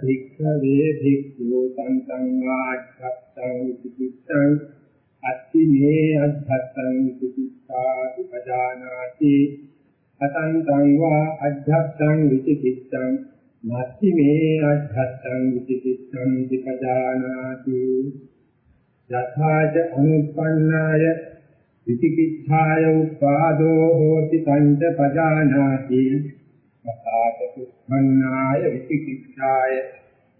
භික්ඛවේ භික්ඛු සංසං වාච්ඡත්තං විචිත්තං අත්ති මේ අද්ධත්තං විචිත්තාති පජානාති අතන්තං වා අද්ධත්තං විචිත්තං නත්ති මේ අද්ධත්තං විචිත්තං විපජානාති යථාච අනුප්පන්නාය විචිකිච්ඡාය උපාදෝ හෝති පංච පජානාති යථාච උප්පන්නාය විචිකිච්ඡාය.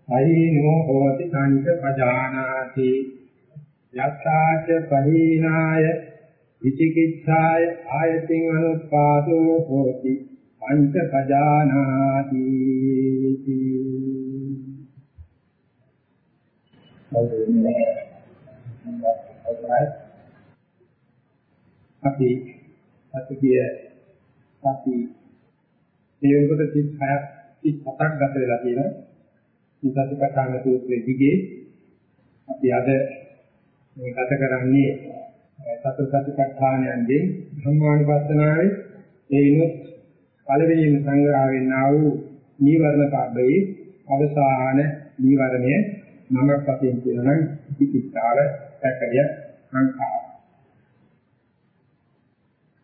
අයිනෝ හෝති පංච පජානාති. යථාච පහීනාය විචිකිච්ඡාය ආයතින් අනුපාදෝ හෝති පංච පජානාති. අපි අතිගිය අපි ඒකට 36ක් 37ක් ගත වෙලා තියෙනවා. මේ සතිපට්ඨාන සූත්‍රයේ දිගේ අපි අද මේ ගත කරන්නේ සතර සතිපට්ඨානයන්ගෙන් ධම්මානුපස්සනාවේ ඒ විනුත් පළවෙනිම සංග්‍රහ වෙන්නා වූ නීවරණ පබ්බේ අවසාන නීවරණය නමක් වශයෙන් කියනනම් විචිකිච්ඡාව සැකය සංඛාර.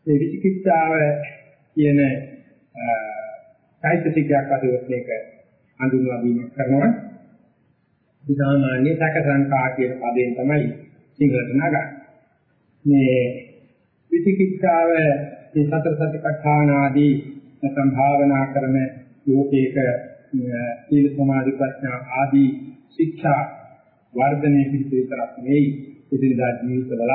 ඒ විචිකිච්ඡාව කියන සාහිත්‍යිකයක් අදවත් මේක හඳුන්වා දීම කරනවා. විධානාන්නේ සැක සංඛාර කියන පදයෙන් තමයි සිංහලට නගන්නේ. මේ විචිකිච්ඡාව මේ සතර සතිපට්ඨාන ආදී නැත්නම් භාවනා කරන යෝගීක සීල සමාධි ප්‍රඥා ආදී ශික්ෂා වර්ධනයේ පිළිතරක් නෙයි ඉදිරියට ජීවිතවල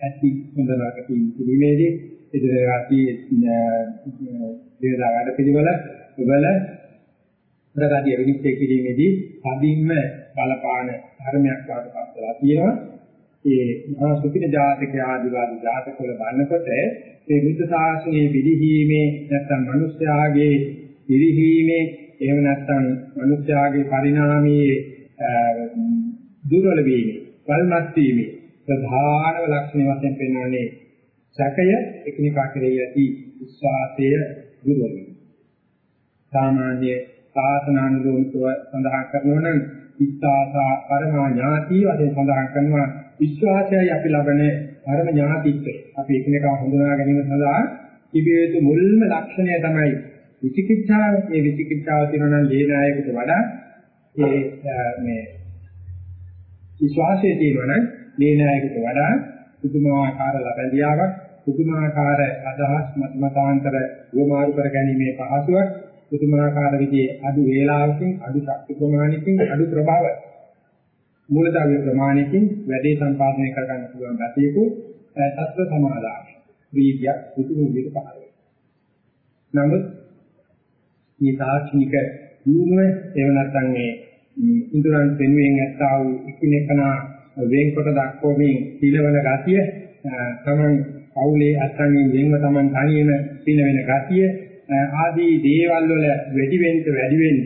ඇති හොඳනක පිළිමේදී ඉදිරියට දේදා වැඩ පිළිවෙල වල ප්‍රගතිය විනිශ්චය කිරීමේදී කදින්ම බලපාන ධර්මයක් වඩපත් වෙලා තියෙනවා. ඒ මහා සුපින ජාතක ආදිවාදී ජාතකවල බලනකොට මේ බුද්ධ ශාසනයේ පිළිහීමේ නැත්නම් මිනිස්යාගේ පිළිහීමේ එහෙම නැත්නම් මිනිස්යාගේ පරිණාමයේ දුර්වල වීමේ, වල්මත් වීමේ ප්‍රධානම ලක්ෂණ වශයෙන් පෙන්වන්නේ සැකය එකිනෙකා කෙරෙහි ඇති විශ්වාසය දුර්වල වීම. සාමාන්‍ය සාසනානුරූපව සඳහන් කරනවා නම් විස්සාසා පරමා ඥාති වශයෙන් සඳහන් කරනවා විශ්වාසයයි අපි ලබන පරම ඥාතිත්වය. අපි එකිනෙකා හඳුනා ගැනීම සඳහා තිබිය යුතු මුල්ම ලක්ෂණය තමයි විචිකිච්ඡාව. මේ විචිකිච්ඡාව තියෙනවා නම් ලේනායකට වඩා ඒ මේ විශ්වාසයේ තියෙනවා නම් ලේනායකට වඩා පුදුමාකාර ලබැඳියාවක් පුදුමාකාර අදහස් මතමතාන්තර වමාරු කර ගැනීමේ පහසුවක් පුදුමාකාර විදිහේ අඩු වේලාවකින් අඩු ශක්ති ප්‍රමාණයකින් අඩු ප්‍රභාව මූලධර්ම ප්‍රමාණයකින් වැඩි සම්පාදනය කර ගන්න පුළුවන් ගැතියක තත්ත්ව සමාදාන වීර්ය පුදුම විදිහට පහළ වෙනවා. නමුත් මේ තාක්ෂණික දියුණුව එහෙම නැත්නම් මේ ඉන්ද්‍රයන් පෙන්වෙන් ඇත්තා වූ එකිනෙකනා වෙන්කොට දක්වමින් සීලවල ගතිය තමන් පවුලේ අත්ංගෙන් වෙන්ව තමන් තනියම පින වෙන ගතිය ආදී දේවල් වල වැඩි වෙන්න වැඩි වෙන්න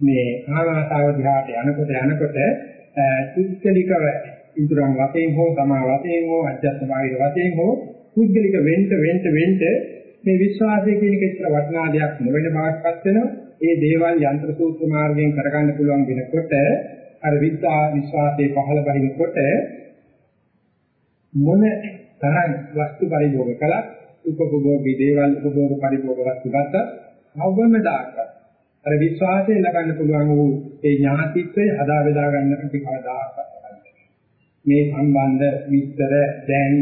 මේ ආවාසාව දිහාට යනකොට යනකොට පුද්ගලිකව ඉදරන් වශයෙන් හෝ තමා වශයෙන් හෝ අධ්‍යාත්ම භාවික වශයෙන් හෝ පුද්ගලික වෙන්න වෙන්න වෙන්න මේ විශ්වාසය කියන එක ඉතර වටිනා දෙයක් නොවන බවක්පත් වෙනවා. ඒ දේවල් යන්ත්‍ර සූත්‍ර මාර්ගයෙන් කරගන්න පුළුවන් වෙනකොට අර විද්‍යා විශ්වාසයේ පහළ බහිනකොට මොන තරම් වස්තු පරිභෝග කළත් උපභෝගී දේවල් උපභෝග පරිභෝග වස්තු ගත්ත අවබෝධම දායක අර විශ්වාසයෙන් ලබන්න පුළුවන් වූ ඒ ඥාතිත්වය හදා බෙදා ගන්න අපි කවදාකවත් මේ සම්බන්ධ විස්තර දැන්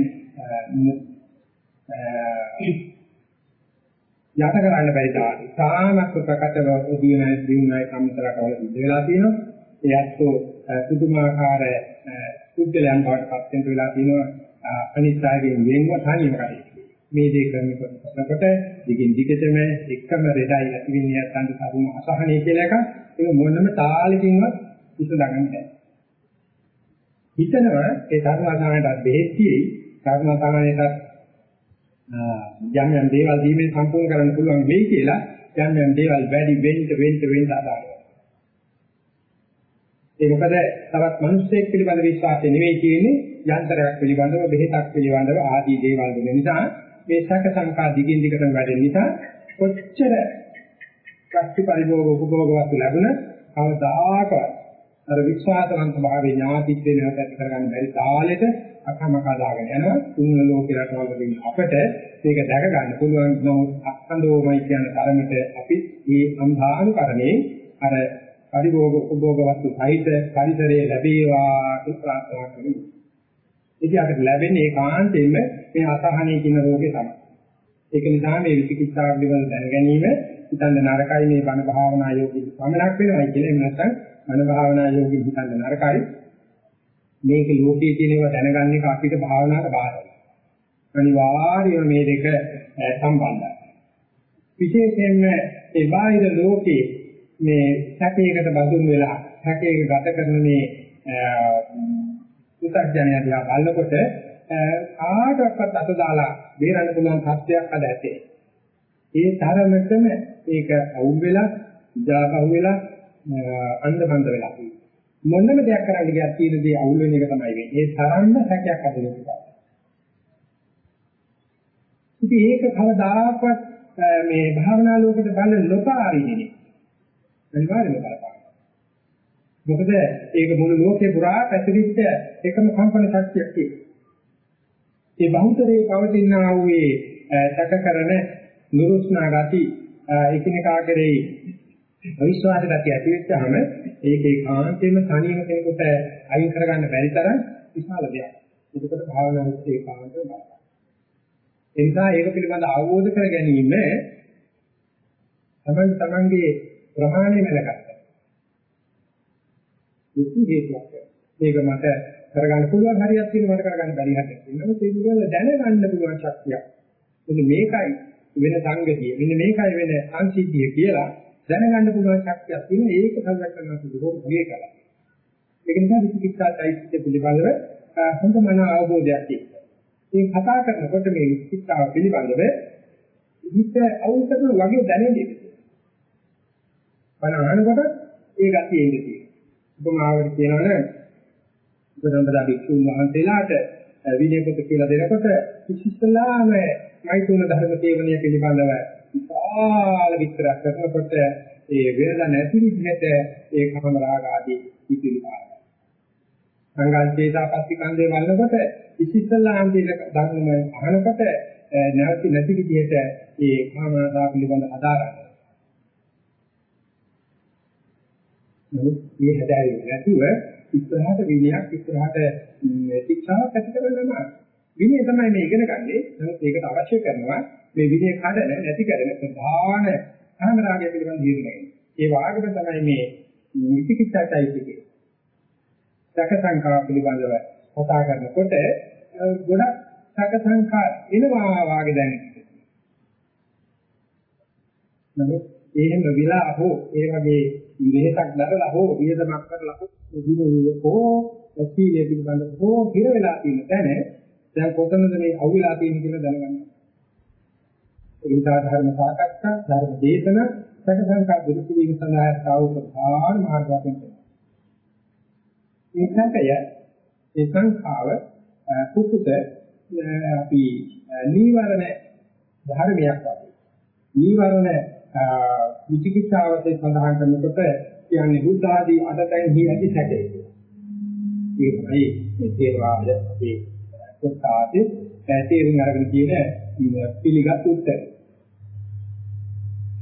යට කරන්න බැරි තාක් සාමක ප්‍රකටව උදිනයි දිනුනයි සම්තරකවල සිද්ධ වෙලා තියෙනවා. ඒ අත්ෝ පුදුමාකාර පුද්ගලයන් බවට පත් වෙන වෙලා තියෙනවා. අනිත් අයගෙන් වෙනව තනියම කටයුතු මේ දේ කරනකොට දිගින් දිගටම එකම රෙඩයි ඇතිවෙන්නේ නැත්නම් කරුණ අසහනය කියලා එක ඒක මොනම තාලකින්වත් විසඳගන්න බැහැ හිතනවා ඒ ධර්මාසනයට බෙහෙත් තියෙයි ධර්මාසනයට යම් යම් දේවල් දීමෙන් සම්පූර්ණ කරන්න පුළුවන් වෙයි කියලා යම් යම් දේවල් වැඩි වෙන්න වෙන්න වෙන්න ආදානවා. ඒ මොකද තවත් මිනිස්සෙක් පිළිබඳ විශ්වාසය නෙවෙයි තියෙන්නේ යන්ත්‍රයක් පිළිබඳව බෙහෙතක් පිළිබඳව ආදී දේවල් වෙන නිසා මේ සැක සංකා දිගින් දිගටම වැඩෙන නිසා කොච්චර කච්චි පරිභෝග උපභෝගවත් ලැබුණ කවදාකවත් අර විශ්වාසවන්ත භාවයේ ඥාතිත්වේ නැවත කරගන්න බැරි තාලෙට අකමකා දාගෙන යනවා. තුන් ලෝකේ රටවල් වලින් අපට මේක දැක ගන්න පුළුවන් නමුත් අත්හඳෝමයි කියන තරමට අපි මේ අන්ධානුකරණේ අර පරිභෝග උපභෝග වස්තු සහිත පරිසරයේ ලැබේවා කියලා ප්‍රාර්ථනා කරමු. ඉතින් අපිට ලැබෙන්නේ ඒකාන්තයෙන්ම මේ අසහනයේ කියන රෝගේ තමයි. ඒක නිසා මේ විචිකිච්ඡාව පිළිබඳ දැන ගැනීම හිතන්න නරකයි මේ බණ භාවනා යෝගී සමනක් වෙනවා කියලා එහෙම නැත්නම් බණ භාවනා යෝගී හිතන්න නරකයි. මේක ලෝකයේ තියෙන ඒවා දැනගන්න එක අපිට භාවනාවට බාධායි. අනිවාර්යයෙන් මේ දෙක සම්බන්ධයි. විශේෂයෙන්ම ඒ බාහිර ලෝකයේ මේ සැකයකට බඳුන් වෙලා සැකයක ගත කරන මේ උත්තරජනය දිහා බලනකොට ආඩක්වත් අත දාලා බේරන්න පුළුවන් තත්ත්වයක් අද ඇතේ. ඒ තරමටම ඒක අවුල් වෙලා, ඉජාක අවුල් වෙලා, අන්ධබන්ද වෙලා. මොනම දෙයක් කරන්න ගියත් තියෙන දේ අවුල් වෙන එක තමයි වෙන්නේ. ඒ තරම්ම සැකයක් අද වෙනවා. ඉතින් ඒක කවදාකවත් මේ භාවනා ලෝකෙට බල නොපාරිනේ. අනිවාර්යයෙන්ම බලපාන. මොකද ඒක මුළු ලෝකේ පුරා පැතිරිච්ච එකම කම්පන ශක්තියක් තියෙනවා. ඒ බහුතරයේ පවතිනා වූ ඒ සැකකරන නුරුස්නා ගති එකිනෙකා කෙරෙහි අවිශ්වාස ගතිය ඇති වෙච්චාම ඒකේ කාන්තේම තනියම කෙනෙකුට අයින් කරගන්න බැරි තරම් විශාල දෙයක්. ඒකට භාවනාවත් ඒ කාන්තේ බලපාන. ඒ නිසා ඒක පිළිබඳ අවබෝධ කර ගැනීම තමයි තමන්ගේ ප්‍රමාණය මෙලකට. දුක්ඛ හේතුවක්. මේක මට කරගන්න පුළුවන් හරියක් තියෙනවා මට කරගන්න බැරි හරියක් තියෙනවා. ඒක පිළිබඳව දැනගන්න පුළුවන් ශක්තියක්. මෙන්න මේකයි වෙන සංගතිය. මෙන්න මේකයි වෙන සංසිද්ධිය කියලා දැනගන්න පුළුවන් ශක්තියක් තියෙනවා. ඒක සංගත කරනවා දුක මොලේ කරලා. ඒක නිසා විචිකිච්ඡා চৈতසික පිළිබඳව හොඳ මන අවබෝධයක් තියෙනවා. මේ කතා කරනකොට මේ විචිකිච්ඡාව පිළිබඳව හිත අවුල්කම වගේ දැනෙන්නේ. බණ අහනකොට ඒ ගතිය එන්නේ තියෙනවා. උපමාවකට කියනවනේ උපසම්පදා භික්ෂුන් වහන්සේලාට විනය පොත කියලා දෙනකොට විශේෂලාම මෛතුන ධර්ම තේවණිය පිළිබඳව විශාල විස්තරයක් කරනකොට ඒ වෙනද නැති විදිහට ඒ කම රාග ආදී පිළිපාන. සංගල්පේතාපත්ති කන්දේ වළනකොට විශේෂලාම ධර්ම අහනකොට නැති නැති විදිහට ඒ කාමනා පිළිබඳ අදාරන්න. නමුත් මේ හැදෑරීම නැතුව ඉස්සරහට විනයක් ඉස්සරහට ශික්ෂාවක් ඇති කරගන්නවා. විනය තමයි මේ ඉගෙන ගන්නෙ. නමුත් ඒකට අවශ්‍ය කරනවා මේ විනය කඩන නැති කරන ප්‍රධාන කාමරාගය පිළිබඳ හිතන්නේ. ඒ වාගම තමයි මේ විචිකිච්ඡායිතිකේ. සැක සංකා පිළිබඳව කතා කරනකොට ගොඩක් සැක සංකා එනවා වාගේ දැනෙනවා. නමුත් එහෙම විලා හෝ ඒ වගේ විහෙතක් දරලා හෝ වියදමක් කරලා හෝ විනෝය හෝ සීලය පිළිබඳව හෝ හිර වෙලා තියෙන තැන දැන් කොතනද මේ අවුලා තියෙන්නේ කියලා දැනගන්න. ඒ නිසා ධර්ම සාකච්ඡා ධර්ම දේශන සකසංකා දුරු කිරීම සඳහා සාව ප්‍රධාන මාර්ගයෙන් තියෙනවා. මේ සංකය ඒ සංඛාව කුකුත අපි නීවරණ ධර්මයක් වගේ. නීවරණ විචිකිච්ඡාවතේ සඳහන් කරනකොට කියන්නේ බුද්ධ ආදී අදතෙන් හි ඇති සැකේ. ඒකයි මේ තේරවාද අපේ කොටාතේ තේරුම් අරගෙන තියෙන පිළිගත් උත්තර.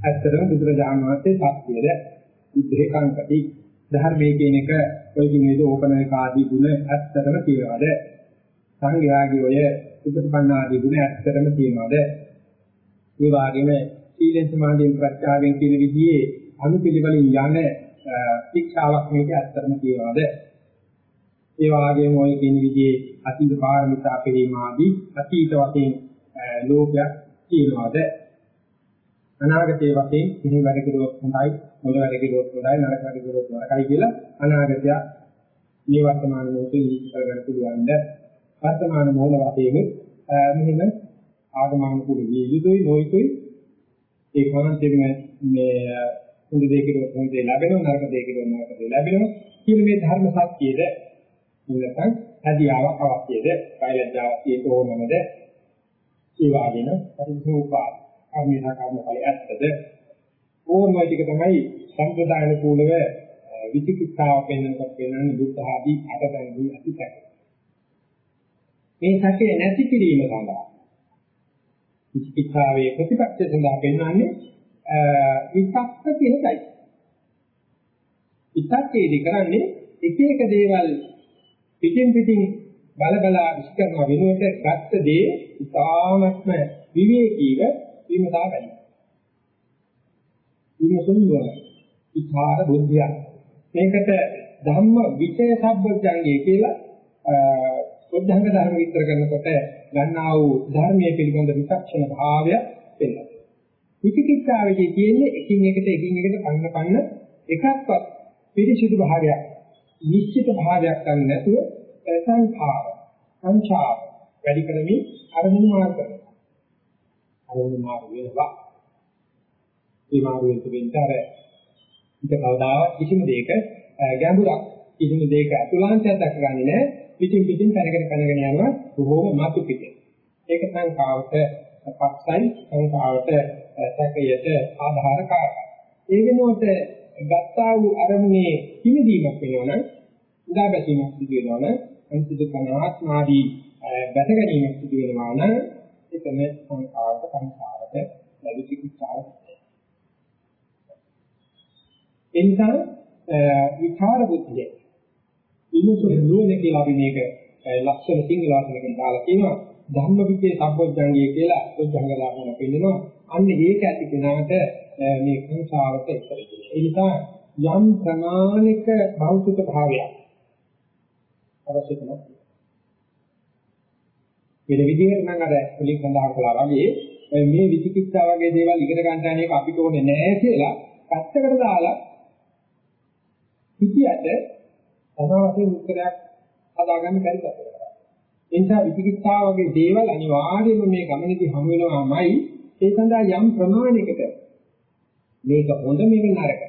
ඇත්තටම බුදුරජාණන් වහන්සේ සත්‍යද බුද්ධේ කංකටි ධර්මයේ කියන එක ඔය කිනේද ඕපනයක ආදී ගුණ ඇත්තටම තියනවාද? සංඝයාගේ ඔය උපසපන්න ආදී ගුණ ඇත්තටම තියනවාද? ඒ වගේම සීලෙන් සමාධියෙන් ප්‍රත්‍යාවෙන් කියන විදිහේ අනුපිළිවෙලින් යන ශික්ෂාවක් මේක ඇත්තටම කියනවාද ඒ වගේම ඔය කියන විදිහේ අතීත පාරමිතා පිළිම ආදී අතීත වශයෙන් ලෝකයක් කියනවාද අනාගතයේ වශයෙන් කිසිම වැඩ කෙරුවොත් හොඳයි මොන වැඩ කෙරුවොත් හොඳයි නරක වැඩ කෙරුවොත් නරකයි කියලා අනාගතය මේ වර්තමාන මොහොතේ නිශ්චය කරගන්න පුළුවන්ද වර්තමාන මොහොත වශයෙන් මෙහෙම ආගමනුකූල විය යුතුයි නොයුතුයි. ඒ කාන්තෙම මේ හොඳ දෙයකට හොඳ දෙය ලැබෙනවා නරක දෙයකට නරක දෙය ලැබෙනවා. කියන මේ ධර්ම සත්‍යයේද නැත්නම් හැදියාවක් අවශ්‍යද කායලජ්ජාවක් තියෙන්න ඕනමද? ඒ වගේම පරිසෝපා කර්මේන කර්ම ඵලය ඇත්තද? ඕනම ටික තමයි සම්ප්‍රදායන කූලව විචිකිච්ඡාව පෙන්වනකොට පෙන්වන්නේ බුද්ධ ආදී අටබැඳි ඇතිසක. මේ සැකේ නැති කිරීම සඳහා විචිකිච්ඡාවේ ප්‍රතිපක්ෂ සඳහා පෙන්වන්නේ විපක්ක කියන එකයි. විතක්කේදී කරන්නේ එක එක දේවල් පිටින් පිටින් බල බලා විශ්කරන වෙනුවට ගත්ත දේ ඉතාමත්ම විවේකීව විමසා ගන්න. විමසුම් වල විචාර බුද්ධිය. මේකට ධම්ම විචය සම්බොධ්‍යංගය කියලා සොද්ධංග ධර්ම විස්තර කරනකොට ගන්නා වූ ධර්මයේ පිළිබඳ විචක්ෂණ භාවය වෙනවා. විචිකිච්ඡාවේදී තියෙන්නේ එකින් එකට එකින් එකට පන්න පන්න එකක්වත් පිරිසිදු භාවයක් නිශ්චිත භාවයක් ගන්න නැතුව සංඛාර සංඛාර වැඩි කරමින් අරමුණු මාර්ග කරනවා. අරමුණු මාර්ග වෙනවා. ඒ මාර්ගයෙන් තිබෙන්තර ඉත කවදාවත් කිසිම දෙයක ගැඹුරක් කිසිම දෙයක අතුලාන්තයක් දක්වන්නේ නැහැ. පිටින් පිටින් පැනගෙන පැනගෙන යනවා බොහෝම මතු පිටේ. ඒක සංඛාවට පස්සයි සංඛාවට සැකයට ආධාර කාරකයි. ඒ වෙනුවට ගත්තා වූ අරමුණේ හිමිදීමක් වෙනවනම් උදා බැසීමක් සිදු වෙනවනම් අනිත්‍ය කනාත්මාදී බැස ගැනීමක් සිදු වෙනවා නම් එතන සංඛාරක සංඛාරක ලැබි චිකිත්සාව එනිසා විචාර බුද්ධිය ඉමුසු නුවණ කියලා අපි මේක ලක්ෂණ සිංහල වචනකින් දාලා කියනවා. ධම්ම විචේ සම්පෝඥංගය කියලා සෝඥංගලා කරන පිළිනවා අන්න ඒක ඇති කෙනාට මේ සංසාරට ඉස්සර ඒ නිසා යම් ප්‍රමාණික භෞතික භාවයක් අවශ්‍ය කරනවා. වෙන විදිහකට නම් අර මුලින් සඳහන් කළා වගේ මේ විචිකිච්ඡා වගේ දේවල් ඉගෙන ගන්න යන එක අපිට ඕනේ නැහැ කියලා පැත්තකට දාලා හිතියට අනාවශ්‍ය උත්තරයක් හදාගන්න බැරි තත්ත්වයකට. ඒ නිසා විචිකිච්ඡා වගේ දේවල් අනිවාර්යයෙන්ම මේ ගමනේදී හමු වෙනවාමයි ඒ සඳහා යම් ප්‍රමාණයකට මේක හොඳ මේක නරක.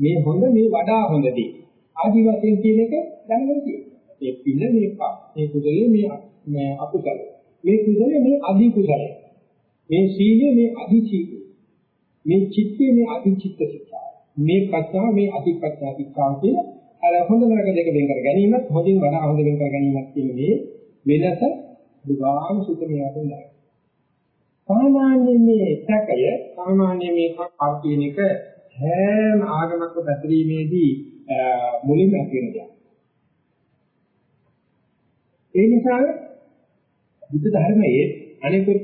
මේ හොඳ මේ වඩා හොඳ දේ. ආදි වශයෙන් කියන එක දැනගන්න තියෙනවා. මේ පිළ මේ පා මේ කුසලයේ මේ මේ අකුසල. මේ කුසලයේ මේ අධි කුසලය. මේ සීලයේ මේ අධි සීලය. මේ චිත්තයේ මේ අධි චිත්ත ශික්ෂා. මේ පත්‍යා මේ අධි පත්‍යා ශික්ෂා කියන අර හොඳ නරක දෙක වෙන් කර ගැනීමත් හොඳින් වඩා හොඳ වෙන් කර ගැනීමත් කියන මේ වෙනස දුගාම සුතමිය වශයෙන් සාමාන්‍ය මේ සැකය සාමාන්‍ය මේ කප්පා කියන එක හැම ආගමක්ම පැතිරීමේදී මුලින්ම ඇති වෙන දෙයක්. ඒ නිසා බුද්ධ ධර්මයේ අනිකුත්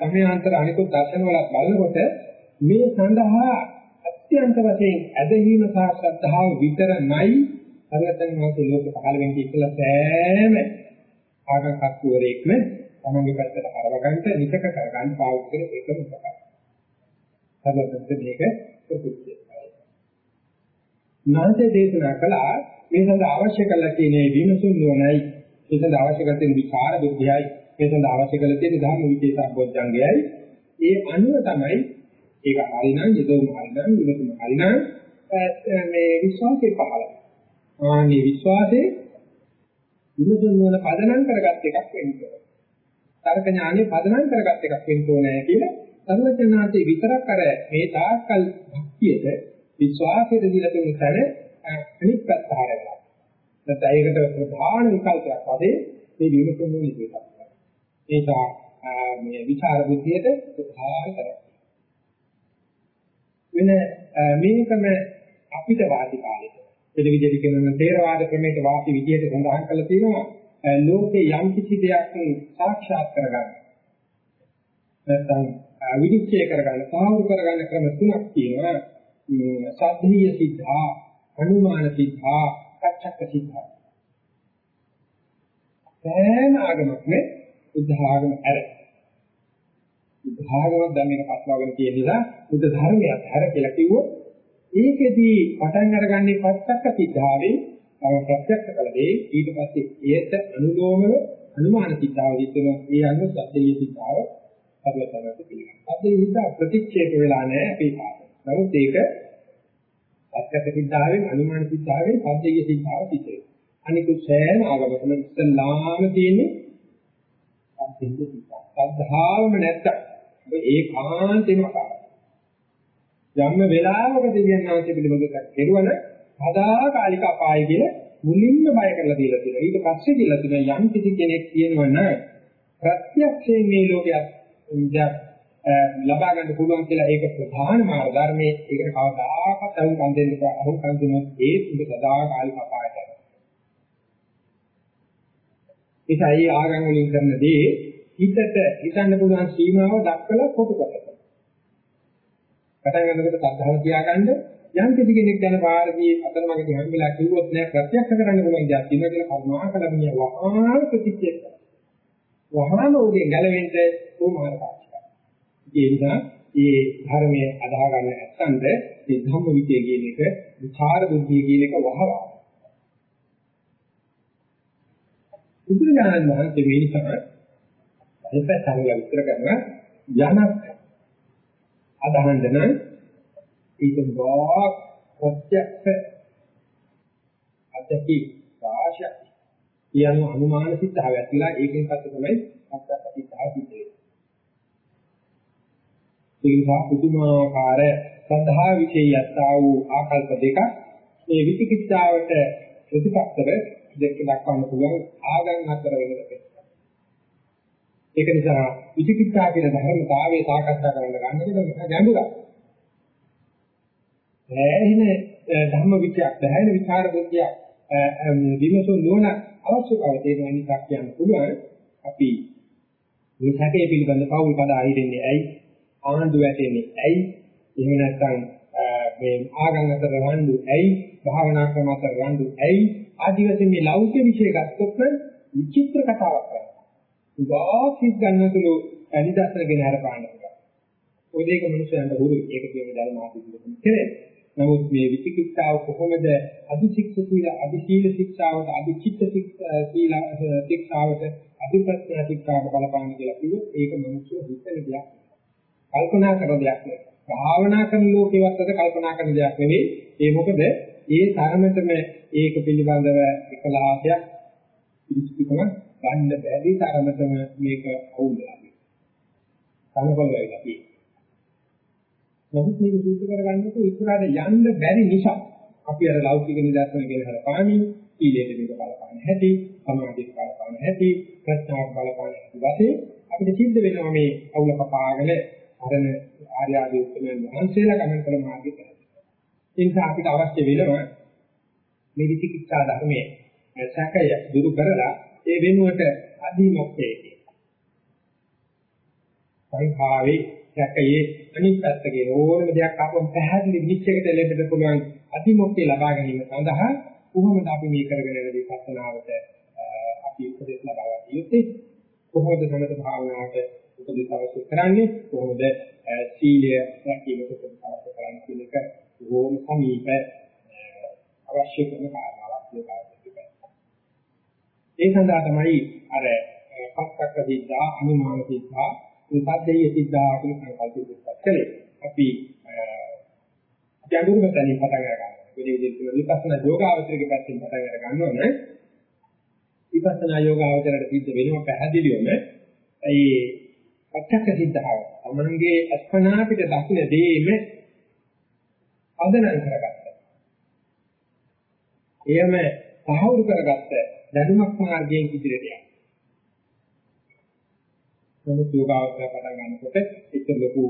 සමයාන්තර අනිකුත් දර්ශන වල බලනකොට මේ සඳහා අත්‍යන්ත වශයෙන් ඇදහිීම සහ ශ්‍රද්ධාව විතරමයි හරියටම මේ ලෝක පහළ වෙන්නේ කියලා සෑම ආගම් කත්වරේක්ම තමන්ගේ පැත්තට හරවගන්න නිතක කරගන්න පාවිච්චි කරන එකම උපකරණ. සමහරවිට මේක ප්‍රතික්ෂේපයි. නාන්සේ දේශනා කළා මේ සඳහා අවශ්‍ය කරලා තියෙන විමසුම් නොනයි මේ සඳහා අවශ්‍ය කරලා තියෙන විචාර බුද්ධියයි මේ සඳහා අවශ්‍ය කරලා තියෙන ධර්ම විචේ සම්බොධ්‍යංගයයි ඒ අනුව තමයි ඒක හරිනම් යදොම හරිනම් විමසුම හරිනම් මේ විශ්වාසය පහළ වෙනවා. ආනේ විශ්වාසයේ විමසුම් වල පදනම් කරගත් එකක් වෙන්නේ. තර්ක ඥානෙ පදනම් කරගත් එකක් වෙන්න ඕනේ කියලා සර්වඥාන්සේ විතරක් අර මේ තාක්කල් භක්තියට විශ්වාසයට දීලා තියෙන තැන අනිත් පැත්ත හරවලා. නැත්නම් ඒකට ප්‍රධාන විකල්පයක් වශයෙන් මේ විමුක්තිය නිදේශයක්. ඒක මේ විචාර බුද්ධියට ප්‍රධාන කරයි. වෙන මේකම අපිට වාදි කාලෙට වෙන විදිහට කියනවා තේරවාද ක්‍රමයට වාසි විදිහට සඳහන් කරලා තියෙනවා. ලෝකේ යම් කිසි දෙයක් සාක්ෂාත් කරගන්න. නැත්නම් විනිශ්චය කරගන්න සාහෘ කරගන්න ක්‍රම තුනක් තියෙනවා. සද්ධීය සිද්ධා අනුමාන සිද්ධා පච්චක්ක සිද්ධා. සෑම ආගමක්ම බුද්ධ ආගම ඇර. බුද්ධ ආගම දැන් මේක පස්වාගෙන තියෙන නිසා බුද්ධ ධර්මයක් හැර කියලා කිව්වොත් ඒකෙදී පටන් අරගන්නේ පච්චක්ක සිද්ධාවේ තව ප්‍රත්‍යක්ෂ කළේ ඊට පස්සේ ඒට අනුලෝමව අනුමාන සිද්ධාව හිතන ඒ අනුව සත්‍යයේ සිද්ධාව පරිවර්තනයට පිළිගන්නවා. අද ඒක ප්‍රතික්ෂේප වෙලා නැහැ අපේ පාඩම. නමුත් ඒක ප්‍රත්‍යක්ෂ සිද්ධාවෙන් අනුමාන සිද්ධාවෙන් සත්‍යයේ සිද්ධාව පිටේ. අනිකුත් සෑම ආගමකම ඉස්සල්ලාම තියෙන්නේ සත්‍යයේ සිද්ධාව. සද්ධාවම නැත්තම් ඒකාන්තෙම කරා. යම් වෙලාවක දෙවියන් වහන්සේ පිළිබඳව කෙරුවන සදාකාලික අපාය කියන මුලින්ම බය කරලා දීලා තියෙනවා. ඊට පස්සේ කියලා තියෙනවා යම් කිසි කෙනෙක් කියනවා නම් ප්‍රත්‍යක්ෂයෙන් මේ ලෝකයක් ලබා ගන්න පුළුවන් කියලා ඒක ප්‍රධාන මාර්ග ධර්මයේ ඒකට කවදාකවත් අහුන් කන් දෙන්න බෑ. අහුන් කන් දුනොත් ඒ තුඹ සදාකාලික අපායට යනවා. ඒසයි ආගම් වලින් කරන දේ හිතට හිතන්න පුළුවන් සීමාව දක්වලා කොටු කරගන්න. පටන් ගන්නකොට සද්ධාව තියාගන්න යම් කිසි කෙනෙක් යන පාරදී අතරමඟදී හැම වෙලාවෙම කිව්වොත් නෑ ප්‍රත්‍යක්ෂ කරන්න පුළුවන් දෙයක් තියෙනවා කියලා කරුණාකරලා මිය වහාම ප්‍රතික්ෂේප කරනවා. වහාම උගේ ගැලවෙන්න උමාර පාක්ෂිකයි. ඒ නිසා මේ ධර්මයේ අදාහ ගන්න නැත්නම් මේ ධම්ම විචය කියන එක විචාර බුද්ධිය කියන එක වහවා. බුදුරජාණන් වහන්සේ මේ නිසා දෙපැත්ත අරගෙන විස්තර කරන යමක් අදහන්න නම් ඒක ගා ප්‍රත්‍යක්ෂ අධ්‍යක්ෂ රාශිය කියන අනුමාන සිද්ධාව ඇතිලා ඒකෙන් පස්සේ තමයි ප්‍රත්‍යක්ෂ සිද්ධාව සිද්ධ වෙන්නේ. ඒ නිසා පුදුමාකාර සද්ධා විශේෂයතා වූ ආකල්ප දෙක මේ විචිකිච්ඡාවට ප්‍රතිපක්ෂව දෙක දක්වන්න පුළුවන් ආගම් අතර වෙන දෙයක්. ඒක නිසා විචිකිච්ඡා කියන ධර්මතාවයේ සාකච්ඡා කරන්න ගන්නකොට ගැඹුරක්. ඇහින ධම්ම විචයක්, දැහැින විචාර බුද්ධියක් විමසු නොවන අවශ්‍යතාවය තේරුම් නිසා කියන්න පුළුවන් අපි මේ සැකේ පිළිබඳ පෞල් කඩා හිටින්නේ ඇයි? ආනන්ද වැටෙන්නේ ඇයි? එහෙම නැත්නම් මේ ආගම් අතර රණ්ඩු ඇයි? භාවනා ක්‍රම අතර රණ්ඩු ඇයි? ආදි වශයෙන් මේ ලෞකික විශේෂ ගත්තොත් විචිත්‍ර කතාවක් කරනවා. උදාසිත ගන්නතුළු නිදර්ශන ගෙන හරපාන්න පුළුවන්. ඔය දෙක මිනිස්සුන්ට හුරු ඒක කියන්නේ ධර්මාදිකෙම කෙරේ. නමුත් මේ විචිකිච්ඡාව කොහොමද අධිශික්ෂ කියලා අධිශීල ශික්ෂාවට අධිචිත්ත සීල ශික්ෂාවට අධිප්‍රඥා ශික්ෂාවට බලපාන කියලා කිව්වොත් ඒක මිනිස්සු හිතන දෙයක්. කල්පනා කරන දෙයක් නෙවෙයි. භාවනා කරන ලෝකේවත් අද කල්පනා කරන දෙයක් නෙවෙයි. ඒ මොකද ඒ තරමටම ඒක පිළිබඳව එකලාසයක් පිළිසිකම ගන්න බැරි තරමටම මේක අවුලයි. කනකොල වෙලා තියෙනවා. නමුත් මේක සූත්‍ර කරගන්නකොට ඉස්සරහට යන්න බැරි නිසා අපි අර ලෞකික නිදර්ශන කියන හරපාණි ඊළේට මේක බලපාන හැටි සමාධියට බලපාන හැටි ප්‍රඥාවට බලපාන හැටි වශයෙන් අපිට සිද්ධ වෙනවා මේ අවුල කපාගෙන අරන ආර්ය ආදී උත්තරයන් වහන්සේලා ගමන් කළ මාර්ගය ඒ නිසා අපිට අවශ්‍ය වෙනවා මේ විචිකිච්ඡා ධර්මයේ සැකය දුරු කරලා ඒ වෙනුවට අධිමොක්ඛයේ සංඛාවේ සැකයේ අනිත් පැත්ත කියන ඕනම දෙයක් ආපුවම පැහැදිලි නිශ්චයකට ලෙඩට පුළුවන් අධිමොක්ඛය ලබා ගැනීම සඳහා කොහොමද අපි මේ කරගෙන යන විපස්සනාවට අපි උපදෙස් ලබා ගන්න යුත්තේ? කොහොමද සමත භාවනාවට උපදෙස් අවශ්‍ය කරන්නේ? කොහොමද සීලය රැකීමට උපදෙස් අවශ්‍ය කරන්නේ කියන එක බොහොම සමීප අවශ්‍ය කරන කාරණාවක් කියලා ඒ සඳහා තමයි අර පස්සක්ක දිද්දා අනුමාන දිද්දා උපද්දේය දිද්දා කියන සංකල්ප කළේ අපි ගැඹුරුම තැනින් පටන් ගන්නවා. මේ විදිහට විපස්සනා යෝගාවචරයේ පැත්තෙන් පටන් අර ගන්නවා නම් විපස්සනා යෝගාවචරයට සිද්ධ වෙනවා පැහැදිලිවම ඒ පච්චක්ක සිද්ධාව. තමන්ගේ අස්පනා පිට දකින්න දෙීම අදනම් කරගත්තා. එයම සාහවුරු කරගත්ත දැනුමක් මාර්ගයෙන් ඉදිරියට යනවා. නමුත් යෝගාවචර පටන් ගන්නකොට ඒක ලොකු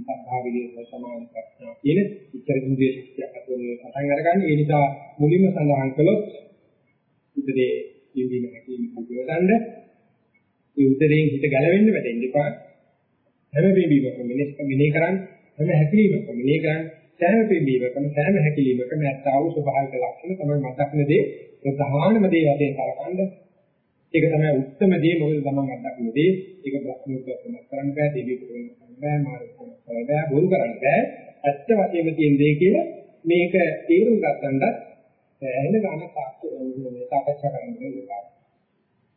සත්‍යාවිදී සමාන ප්‍රශ්න කියන ඉතර ඉන්ද්‍රිය ශක්තියක් අතෝනේ පටන් අරගන්නේ. ඒ නිසා මුලින්ම සඳහන් කළොත් උදේ ඉන්දින හැකීම පුදුරන්න ඒ උදේෙන් හිත ගැලවෙන්න වැටෙන්න එපා. හැම පිළිවීමකම මිනිස් මිනේ කරන් හැම හැකිලීමකම මිනේ කරන් සෑම පිළිවීමකම සෑම හැකිලීමකම නැත්තා වූ ස්වභාවික ලක්ෂණ තමයි මතක්න දේ ප්‍රධානම දේ වශයෙන් කරකන්න. ඒක තමයි උත්තරම දේ මොකද තමන් අත්දකින්න දේ. ඒක ප්‍රශ්නයක් කරන්න බෑ දෙවියෙකුට කරන්න බෑ මාර්ගයක් කරන්න බෑ බොරු කරන්න බෑ. ඇත්ත වශයෙන්ම තියෙන දේ කියලා මේක තේරුම් ගන්නත් එන ගාන සාකච්ඡා කරන්න ඕනේ.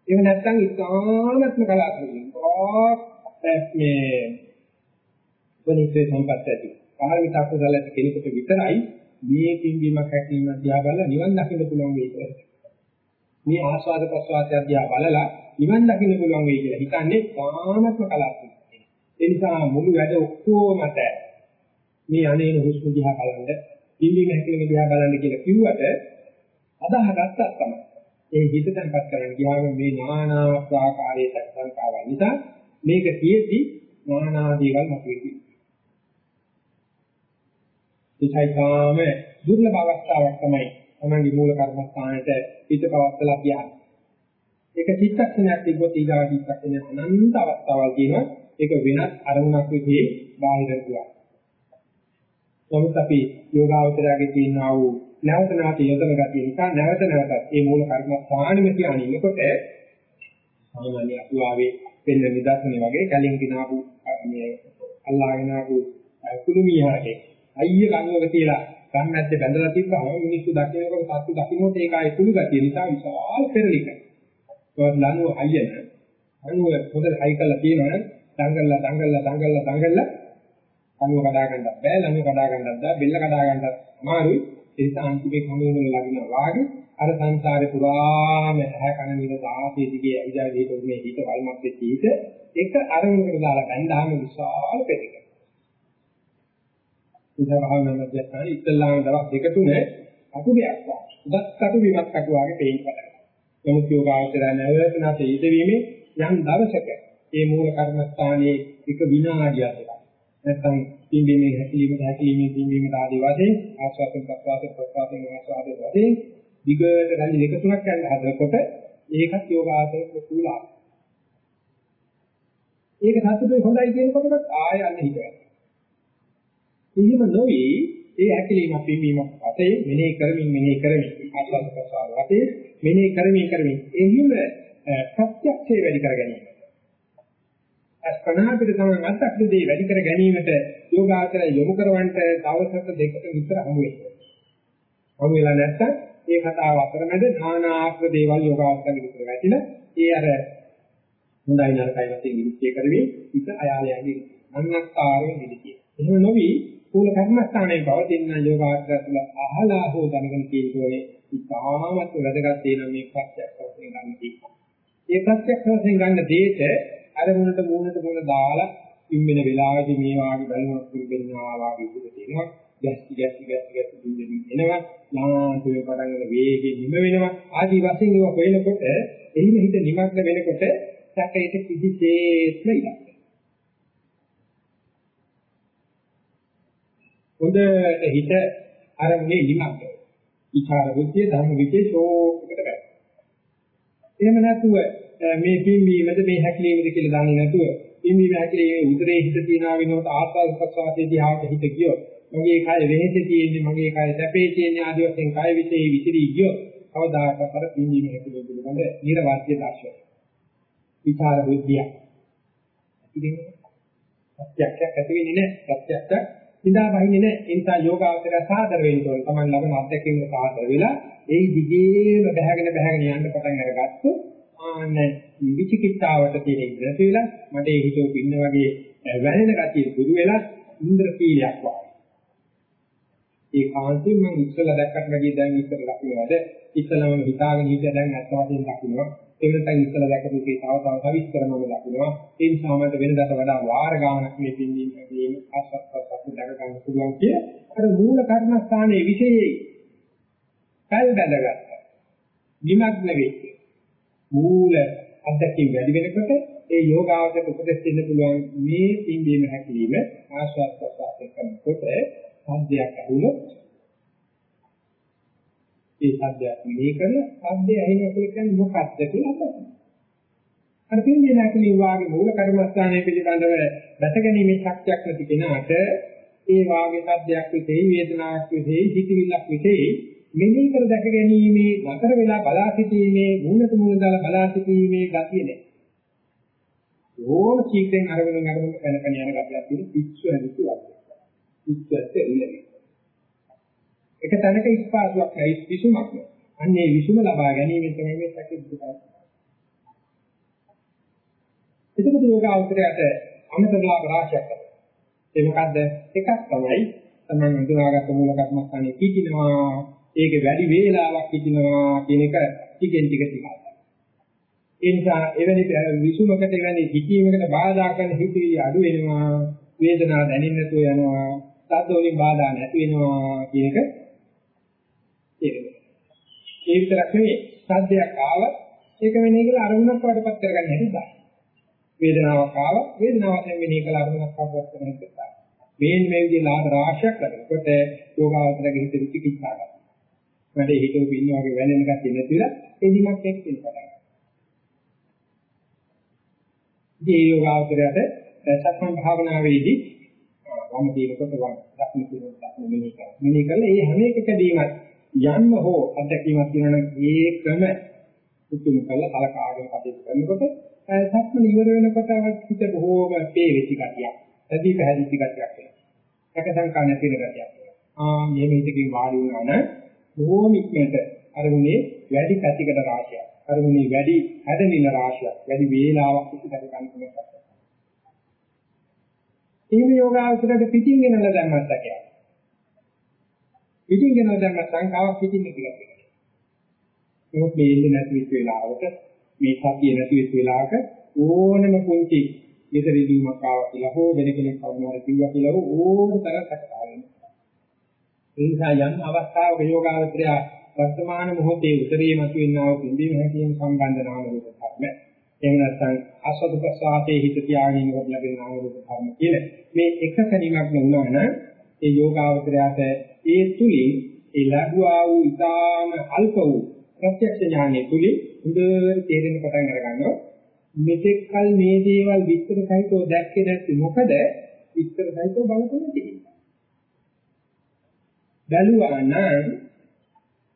එහෙම නැත්නම් ඉතාමත්ම කලාතුරකින් මේ වනිසේ සම්පත් ඇති. කාර්මික අකුසලයට කෙනෙකුට විතරයි මේ පින්බීමක් හැකීම දිහා බලලා නිවන් දකින්න පුළුවන් වෙයි කියලා. මේ ආස්වාද ප්‍රසවාසය දිහා බලලා නිවන් දකින්න පුළුවන් වෙයි කියලා හිතන්නේ තාමත්ම කලාතුරකින්. ඒ නිසා මුළු වැඩ ඔක්කොමත මේ අනේන හුස්ම දිහා බලන්න, පිම්බීම හැකිලිම දිහා බලන්න කියලා කිව්වට අදාහගත්තක් තමයි. ඒ හිත තැන්පත් කරන්න ගියාම මේ නානා ආකාරයේ සංකාරය නිසා මේක තියෙද්දි නානා දේවල් මතුවෙයි. ඒකයිකාම දුර්ලභ අවස්ථාවක් තමයි තමන්ගේ මූල කර්මස්ථානයේ හිත පවත්ලා කියන්නේ. ඒක චිත්තක්ෂණයක් තිබ්බොත් ඊගා චිත්තක්ෂණය අනන්ත අවස්ථාවල් තියෙනවා. ඒක වෙනත් අරමුණක් විදිහේ බාහිර දුවා. නමුත් අපි යෝගාවචරයේ තියෙනා වූ නැවත නැවත යොදන ගතිය නිසා නැවත නැවතත් මේ මූල කර්මස්ථානෙම කියනකොට සාමාන්‍ය අතුවාවේ වෙන්න නිදර්ශනේ වගේ කලින් කිනාපු මේ අල්ලාගෙන ආපු කුළුමියාගේ අයිය කන්නක තියලා ගන්නැද්ද බැඳලා තිබ්බම මිනිස්සු දකිනකොට සත්තු දකින්නට ඒක ආයේ කුළු ගතිය නිසා විශාල පෙරලික. ඒවත් ලනුව අයියන අනුව පොඩ හයි කරලා තියෙනවනේ දඟල්ලා දඟල්ලා දඟල්ලා දඟල්ලා අනුව කඩා ගන්නත් බෑ ලනුව කඩා ගන්නත් බෑ බෙල්ල කඩා ගන්නත් අමාරුයි ඒ නිසා අන්තිමේ කණුව වල ලගිනවා වාගේ අර සංසාරේ පුරාම ඇහැ කන නිල දාසේ දිගේ ඇවිදලා දීපොත් මේ හිත වල්මත් වෙච්ච හිත එක අරමුණකට දාලා බැඳාම විශාල පෙරලික. ඉතින් භාවනා මධ්‍යස්ථානයේ ඉස්සල්ලාම දවස් දෙක තුන අකුඩයක් වා. උදත් කටු විමත් කටු වාගේ පේන්න පටන් ගන්නවා. නමුත් යෝගාචරය නැවත නැත ඊදවීමේ යම් දවසක මේ මූල කර්මස්ථානයේ එක විනාඩියක් එකක්. නැත්නම් පින්බීමේ හැකීමේ හැකීමේ පින්බීමේ ආදී වශයෙන් ආස්වාදයෙන් ප්‍රසවාසයෙන් ප්‍රසවාසයෙන් ආස්වාදයෙන් වශයෙන් විගත ගන්නේ දෙක තුනක් යන හදනකොට ඒකත් යෝගාචරයේ කුසුලා. ඒක සතුටේ හොඳයි කියනකොට ආය යන්නේ හිතනවා. එහෙම නොවි ඒ හැකලීම පිම්බීම අපේ මෙනෙහි කරමින් මෙනෙහි කරමින් ආස්වාද ප්‍රසාර අපේ මෙනෙහි කරමින් කරමින් එහිම ප්‍රත්‍යක්ෂේ වැඩි කර ගැනීම. අස්පනා පිට තමයි අත්‍යක්ෂේ වැඩි කර ගැනීමට යෝගාචරය යොමු කරවන්නට දවසක දෙකක විතර හමු වෙනවා. හමු වෙලා නැත්තම් ඒ කතාව අතරමැද නානා ආකාර දේවල් යෝගාචරය විතර වැටිලා ඒ අර හොඳයි නරකයි වශයෙන් විනිශ්චය කරවි හිත අයාලයන්ගේ අන්නක්කාරයෙන් විදිතිය. එහෙම නොවි මූල කර්මස්ථානයේ පවතින යෝගාචර තුළ අහලා හෝ දැනගෙන තියෙන්නේ ඉතාමත් වැදගත් දෙයක් මේ ප්‍රත්‍යක්ෂ වශයෙන් ගන්න තියෙනවා. ඒ ප්‍රත්‍යක්ෂ වශයෙන් ගන්න දෙයට අර මුලට මූණට මූණ දාලා ඉම්මෙන වෙලාවදී මේ වාගේ බලනක් පිළිගන්නවා වාගේ උඩ තියෙනවා. ගැස්ටි ගැස්ටි ගැස්ටි ගැස්ටි දුන්නෙමින් එනවා. නාසයේ පටන් ගන්න වේගෙ නිම වෙනවා. ආදි වශයෙන් ඒවා හොයනකොට එහිම හිත නිමග්න වෙනකොට සැකයට කිසිසේත්ම ඉලක්ක හොඳට හිත අරමුණේ නිමග්න. විචාර බුද්ධිය ධර්ම විශේෂෝකට බෑ. එහෙම නැතුව මේ පින්වීමද මේ හැකිලීමද කියලා දන්නේ නැතුව පින්වීම හැකිලීමේ උදරේ හිත තියනා වෙනකොට ආස්වාද ප්‍රසවාසයේ දිහාට හිත ගියොත් මගේ කය වෙහෙසේ තියෙන්නේ මගේ කය සැපේ තියෙන්නේ ආදී වශයෙන් කය විසේ විසිරී ගියොත් කවදාකවත් අර පින්වීම හැකිලීම පිළිබඳ නිර්වාද්‍ය දර්ශනය. විචාර බුද්ධිය. ඉතින් සත්‍යයක් ඇති වෙන්නේ නැහැ. සත්‍යයක් නිදා බහින්නේ නැහැ. ඒ නිසා යෝගාවචරය සාදර වෙන්න ඕනේ. Taman ළඟන අත්දැකීම සාදර වෙලා ඒ දිගේම බහගෙන බහගෙන යන්න පටන් අරගත්තොත් ආන්න විචිකිච්ඡාවට තියෙන ඉඳලා කියලා මට ඒ හිතෝ පින්න වගේ වැහෙන ගතිය දුරු වෙලා ඉන්ද්‍ර පීලයක් වගේ. ඒ කාන්තිය මම ඉස්සලා දැක්කට වැඩිය දැන් ඉස්සර දකින්නවද? ඉස්සලම හිතාගෙන හිටිය දැන් අත් වශයෙන් දකින්නවා. ඒ වෙනතන් ඉස්සලා දැකපු එකේ තව තව සවිස්තරම දකින්නවා. ඒ නිසා මට වෙනදාට වඩා වාර ගානක් මේ පින්දීම මේ ආසස්සත් දැක ගන්න පුළුවන් කිය. අර මූල කර්මස්ථානයේ විශේෂයි. කල් බැලගත්තා. නිමග්න වෙච්ච. මූල අධ්‍යක්ෂින් වැඩි වෙනකොට ඒ යෝගාවචක උපදෙස් දෙන්න පුළුවන් මේ පින්දීම හැකීම ආස්වාද ප්‍රසආසයෙන් කරනකොට සම්දයක් ඇහුනොත් ඒ සද්දයක් මෙහි කරන සද්දය ඇහෙනවා කියලා කියන්නේ මොකක්ද කියලා අපිට. අර පින්දීම හැකීම වාගේ මූල කර්මස්ථානයේ පිළිබඳව දැකගැනීමේ ශක්තියක් නැති කෙනාට ඒ වාගේ සද්දයක් විතේ වේදනාවක් විතේ හිතවිල්ලක් විතේ මෙහි කර දැක ගැනීමේ නතර වෙලා බලා සිටීමේ මූලත මූල දාලා බලා සිටීමේ ගතිය නෑ. ඕන චීකෙන් අරගෙන අරගෙන පැන පැන යන ගතියක් තියෙන පිස්සු ඇවිත් වගේ. පිස්සුත් එළියෙන්නේ. එක තැනක ස්පාසුවක් නැහැ විසුමක් නෑ. අන්න ඒ විසුම ලබා ගැනීම තමයි මේ සැකෙ දුක. එතකොට යෝගාවචරයට අමතර ලාභ රාශියක් ලැබෙනවා. ඒ මොකද්ද? එකක් තමයි තමන් හඳුනාගත්ත මූල කර්මස්ථානයේ පිටිනවා ඒක වැඩි වේලාවක් හිටිනවා කියන එක ටිකෙන් ටික ටිකයි. ඒ නිසා එවැනි විසුමකට එවැනි හිතීමකට බාධා කරන හිතේ අඩු වෙනවා වේදනාව දැනෙන්නේ නැතුව යනවා සද්ද වලින් බාධා නැති වෙනවා කියන එක තේරෙනවා. ඒ විතරක් නෙවෙයි සද්දයක් ආව ඒක වෙන්නේ කියලා අරමුණක් වඩපත් කරගන්න හැටි බෑ. වේදනාවක් ආව වේදනාවෙන් වෙන්නේ කියලා අරමුණක් වඩපත් කරගන්න හැටි බෑ. මේ මේ විදිහේ ලාභ රාශියක් ලැබෙනකොට යෝගාවචරගේ හිත විචිකිච්ඡා කරනවා. වැඩේ හිතේ ඉන්න වගේ වැනෙන එකක් නැතිලා එදිමක් එක්ක ඉන්න පටන් ගන්නවා. මේ යෝගාවචරයට සක්මන් භාවනාවේදී වම් දිනකොට වම් දක්න දිනකොට දක්න මෙනෙහි කරනවා. මෙනෙහි කරලා මේ හැම එකකදීම යන්න හෝ අත්දැකීමක් තියෙනවනම් ඒකම උතුම් කළා කලකාගෙන කටයුතු කරනකොට සක්මන් ඉවර වෙනකොට හිත බොහෝම පේ වෙච්ච ගතියක්. ඇදී පැහැදිච්ච ගතියක් එනවා. එක සංකා නැති වෙන ගතියක් එනවා. ආ මේ මේකකින් වාඩි වුණා නම් බොහෝම ඉක්මනට අරමුණේ වැඩි පැතිකඩ රාශියක්. අරමුණේ වැඩි හැදෙනින රාශියක්. වැඩි වේලාවක් ඉස්සරහ ගන්න පුළුවන්. එහෙම යෝගාවචරයට පිටින් ගෙනලා දැම්මත් දැකියා. පිටින් ගෙනලා දැම්ම සංකාවක් පිටින් ඉතිගත්. ඒක මේ ඉන්නේ නැති වෙච්ච වෙලාවක මේ සතිය නැති වෙච්ච වෙලාවක ඕනම කුංචි ඉදිරිදීමක් ආවා කියලා හෝ වෙන කෙනෙක් කවුරුහරි කිව්වා කියලා හෝ ඕන තරම් සැකසාවෙන. ඒ නිසා යම් අවස්ථාවක යෝගාවචරය වර්තමාන මොහොතේ උතරී මතුවෙනා වූ පින්දීම හැකීම සම්බන්ධ නාම රූප ධර්ම. එහෙම නැත්නම් ආස්වාද ප්‍රසආතේ හිත තියාගෙන ඉන්නකොට ලැබෙන නාම රූප ධර්ම කියලා. මේ එක කණීමක් නුනන ඒ යෝගාවචරයට ඒ තුලින් ඒ ලැබුවා වූ ඊටාම අල්ප වූ ප්‍රත්‍යක්ෂ ඥානය තුලින් හොඳට තේරෙන පටන් අර ගන්නවා. මෙතෙක් කල මේ දේවල් විස්තර සහිතව දැක්කේ නැති මොකද විස්තර සහිතව බලපොන තියෙන්නේ. බැලුවා නම්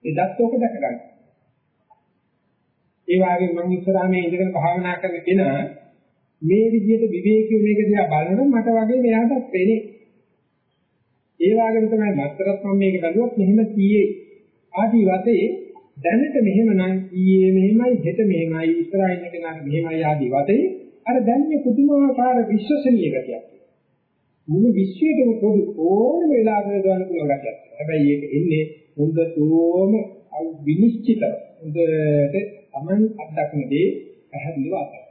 එදත් ඔක දැක ගන්න. ඒ වගේම මම ඉස්සරහා මේ ඉඳගෙන භාවනා කරන කෙනා මේ විදිහට විවේකීව මේක දිහා බලනකොට මට වගේ මෙයාටත් වෙන්නේ. ඒ වගේම තමයි මත්තරත් මම මේක බැලුවොත් මෙහෙම කීයේ ආදි වශයෙන් දැනට මෙහෙමනම් ඊයේ මෙහෙමයි හෙට මෙහෙමයි ඉස්සරහින් ඉන්න කෙනාට මෙහෙමයි ආදි වශයෙන් අර දැන් මේ පුදුමාකාර විශ්වසනීය ගතියක්. මුළු විශ්වයටම පොදු ඕනම වෙලාවක ගන්න පුළුවන් ගතියක්. හැබැයි ඒක එන්නේ හොඳටම විනිශ්චිත හොඳට Taman අත්දකින්නේ පැහැදිලිව අත්දකින්න.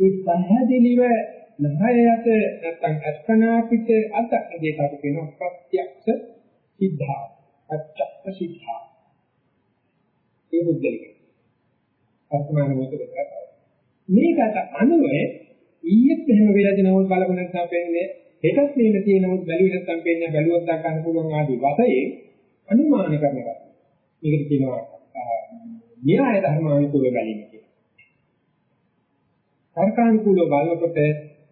ඒ පැහැදිලිව නහයට නැත්තම් අස්කනා පිට අත්දකින්න දෙයක් අපි කියනවා ප්‍රත්‍යක්ෂ සිද්ධා. ප්‍රත්‍යක්ෂ සිද්ධා. ඒ බුද්ධලික. අස්කනා මොකද කරන්නේ? මේකට අනුව ඊයේත් එහෙම වෙලා දෙනවොත් බලපොන නැත්නම් පෙන්නේ හෙටත් මේක තියෙනවොත් බැලුවේ නැත්නම් පෙන්නේ බැලුවත් දක්වන්න පුළුවන් ආදී වශයෙන් අනුමාන කරන එක. මේකට කියනවා න්‍යාය ධර්මානුකූල බැලීම කියලා. තර්කානුකූලව බලනකොට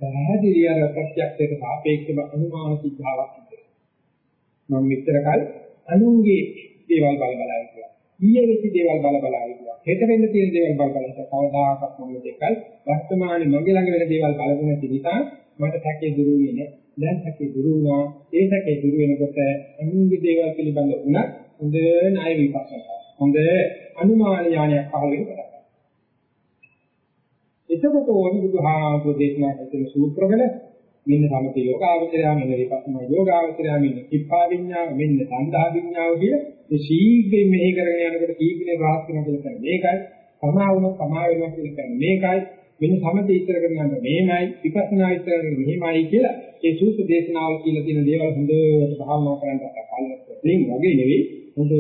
පැහැදිලි අර ප්‍රත්‍යක්ෂයට සාපේක්ෂව අනුමාන සිද්ධාවක් තිබෙනවා. මම මෙච්චර කල අනුන්ගේ දේවල් බල බල ඉන්නවා. ඊයේ වෙච්ච දේවල් බල බල ඉන්නවා. හෙට වෙන්න තියෙන දේවල් බල බල ඉන්නවා. කවදාකවත් මම දෙකල් වර්තමානයේ මගේ ළඟ වෙන දේවල් බලගෙන තිබිතා මට සැකේ දුරු වෙන්නේ. දැන් සැකේ දුරු වුණා. ඒ සැකේ දුරු වෙනකොට අනුන්ගේ දේවල් පිළිබඳ උනත් හොඳ ණය විපස්සනා. හොඳ අනුමාන ඥානයක් පහළ වෙනවා. එතකොට ඕනි බුදුහාමුදුරේ දේශනා කරන සූත්‍රවල මෙන්න සමථ යෝගාවචරය මෙන්න විපස්සනා යෝගාවචරය මෙන්න කිප්පා විඤ්ඤාව මෙන්න සන්දා විඤ්ඤාව කිය මේ ශීඝ්‍රයෙන් මෙහි කරගෙන යනකොට කීකිනේ රාහත් වෙනවා කියලා කියන්නේ මේකයි. සමා වුණොත් සමා වෙනවා කියලා කියන්නේ මේකයි. මෙන්න සමථ ඉතර කරගෙන යන මේමයි. විපස්සනා ඉතර කරගෙන මෙහෙමයි කියලා ඒ සූත්‍ර දේශනාවල කියලා තියෙන දේවල් හොඳට භාවනා කරන්න කලින් වගේ නෙවෙයි හොඳට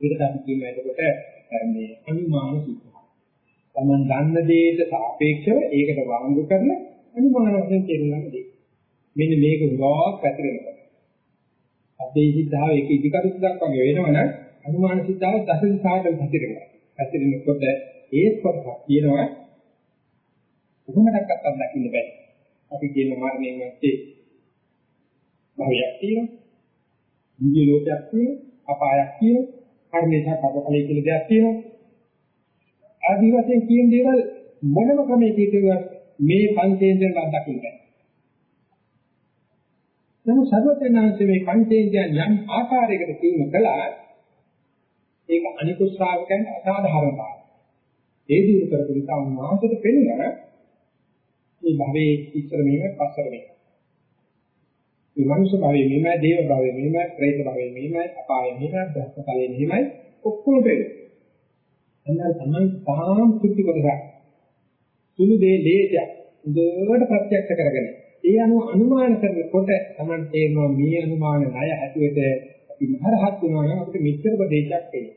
ඒකට අපි කියනවා එතකොට මේ අනුමාන සිද්ධ. Taman දන්න දෙයට සාපේක්ෂව ඒකට වරංගු කරන අනුමාන වශයෙන් තේරුම් දෙයි. මෙන්න මේක ගොඩක් පැතිරෙනවා. අපේ සිද්ධාව ඒක ඉදිකටු සුදක් වගේ වෙනවනම් අනුමාන සිද්ධාව දස දිශාවට පැතිරෙනවා. පැතිරෙනකොට ඒත් කොටක් කියනවා කොහොමදක්වත් අත්දකින්න බෑ. අපි කියන මරණයෙන් ඇත්තේ භවයක් තියෙනවා. නිවි ලෝකයක් තියෙනවා. අපායක් තියෙනවා. කර්මේශ කර්මඵලයේ කියලා දෙයක් තියෙනවා. ආදි වශයෙන් කියන දේවල් මොනම ක්‍රමයකින් කියුවත් මේ පංචේන්ද්‍රයන් අත්දකින්න බෑ. නමුත් සර්වඥාන්සේ මේ පංචේන්ද්‍රයන් යම් ආකාරයකට කියනු කළා ඒක අනිකුත් ශ්‍රාවකයන් අසාධාරණ බව. ඒ දිනු කරපු නිසා උන්වහන්සේට පෙන්වන මේ භවයේ ඉස්සර මෙහෙම පස්සර මෙහෙම මේ මනුෂ්‍ය භාවයේ මෙහෙමයි, දේව භාවයේ මෙහෙමයි, ප්‍රේත භාවයේ මෙහෙමයි, අපායේ මෙහෙමයි, බ්‍රහ්මතලයේ මෙහෙමයි ඔක්කොම පෙළේ. එන්നാൽ තමයි තාම කුටි කොටසක්. සුළු දේ ලේසියක්. හොඳට ප්‍රත්‍යක්ෂ කරගෙන ඒ අනුව අනුමාන කරනකොට තමයි තේරෙනවා මේ අනුමාන ණය හැටියට අපි මහරහත් වුණා නම් අපිට මෙච්චර ප්‍රදේශයක් එයි.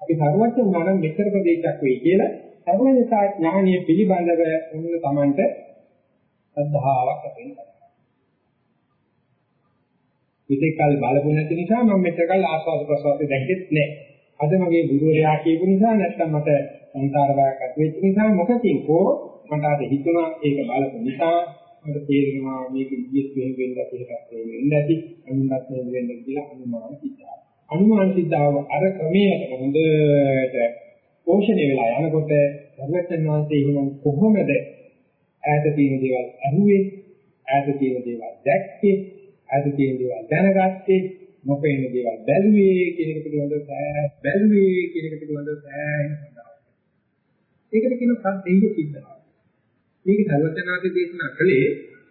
අපි සර්වඥ වුණා නම් මෙච්චර ප්‍රදේශයක් වෙයි කියලා සර්වඥතා ඥානීය පිළිබඳව උන්න තමන්ට සද්ධාාවක් ඇති වෙනවා. ඉතින් කල් බලපු නැති නිසා මම මෙතකල් ආස්වාද ප්‍රසවාස දැක්කෙත් නැහැ. අද මගේ ගුරුවරයා කියපු නිසා නැත්තම් මට සංකාර බයක් ඇති වෙච්ච නිසා මොකකින් හෝ මට අද හිතුණා ඒක බලපු නිසා මට තේරෙනවා මේක ඉදිරියට වෙන වෙන්න අපිට වෙන්න ඇති අනුමත් වෙන්න වෙන්න කියලා අනුමාන සිද්ධාව. අනුමාන සිද්ධාව අර ක්‍රමයට හොඳට පෝෂණය වෙලා යනකොට සර්වඥ වහන්සේ එහෙනම් කොහොමද ඈත තියෙන දේවල් අහුවේ ඈත තියෙන දේවල් දැක්කේ? ඈත තියෙන දේවල් දැනගත්තේ? නොපෙනෙන දේවල් බැලුවේ කියන එක පිළිබඳව සෑ බැලුවේ කියන එක පිළිබඳව සෑ ඒකට කියන සද්දේය සිද්ධාව. මේක සර්වඥාගේ දේශනා කළේ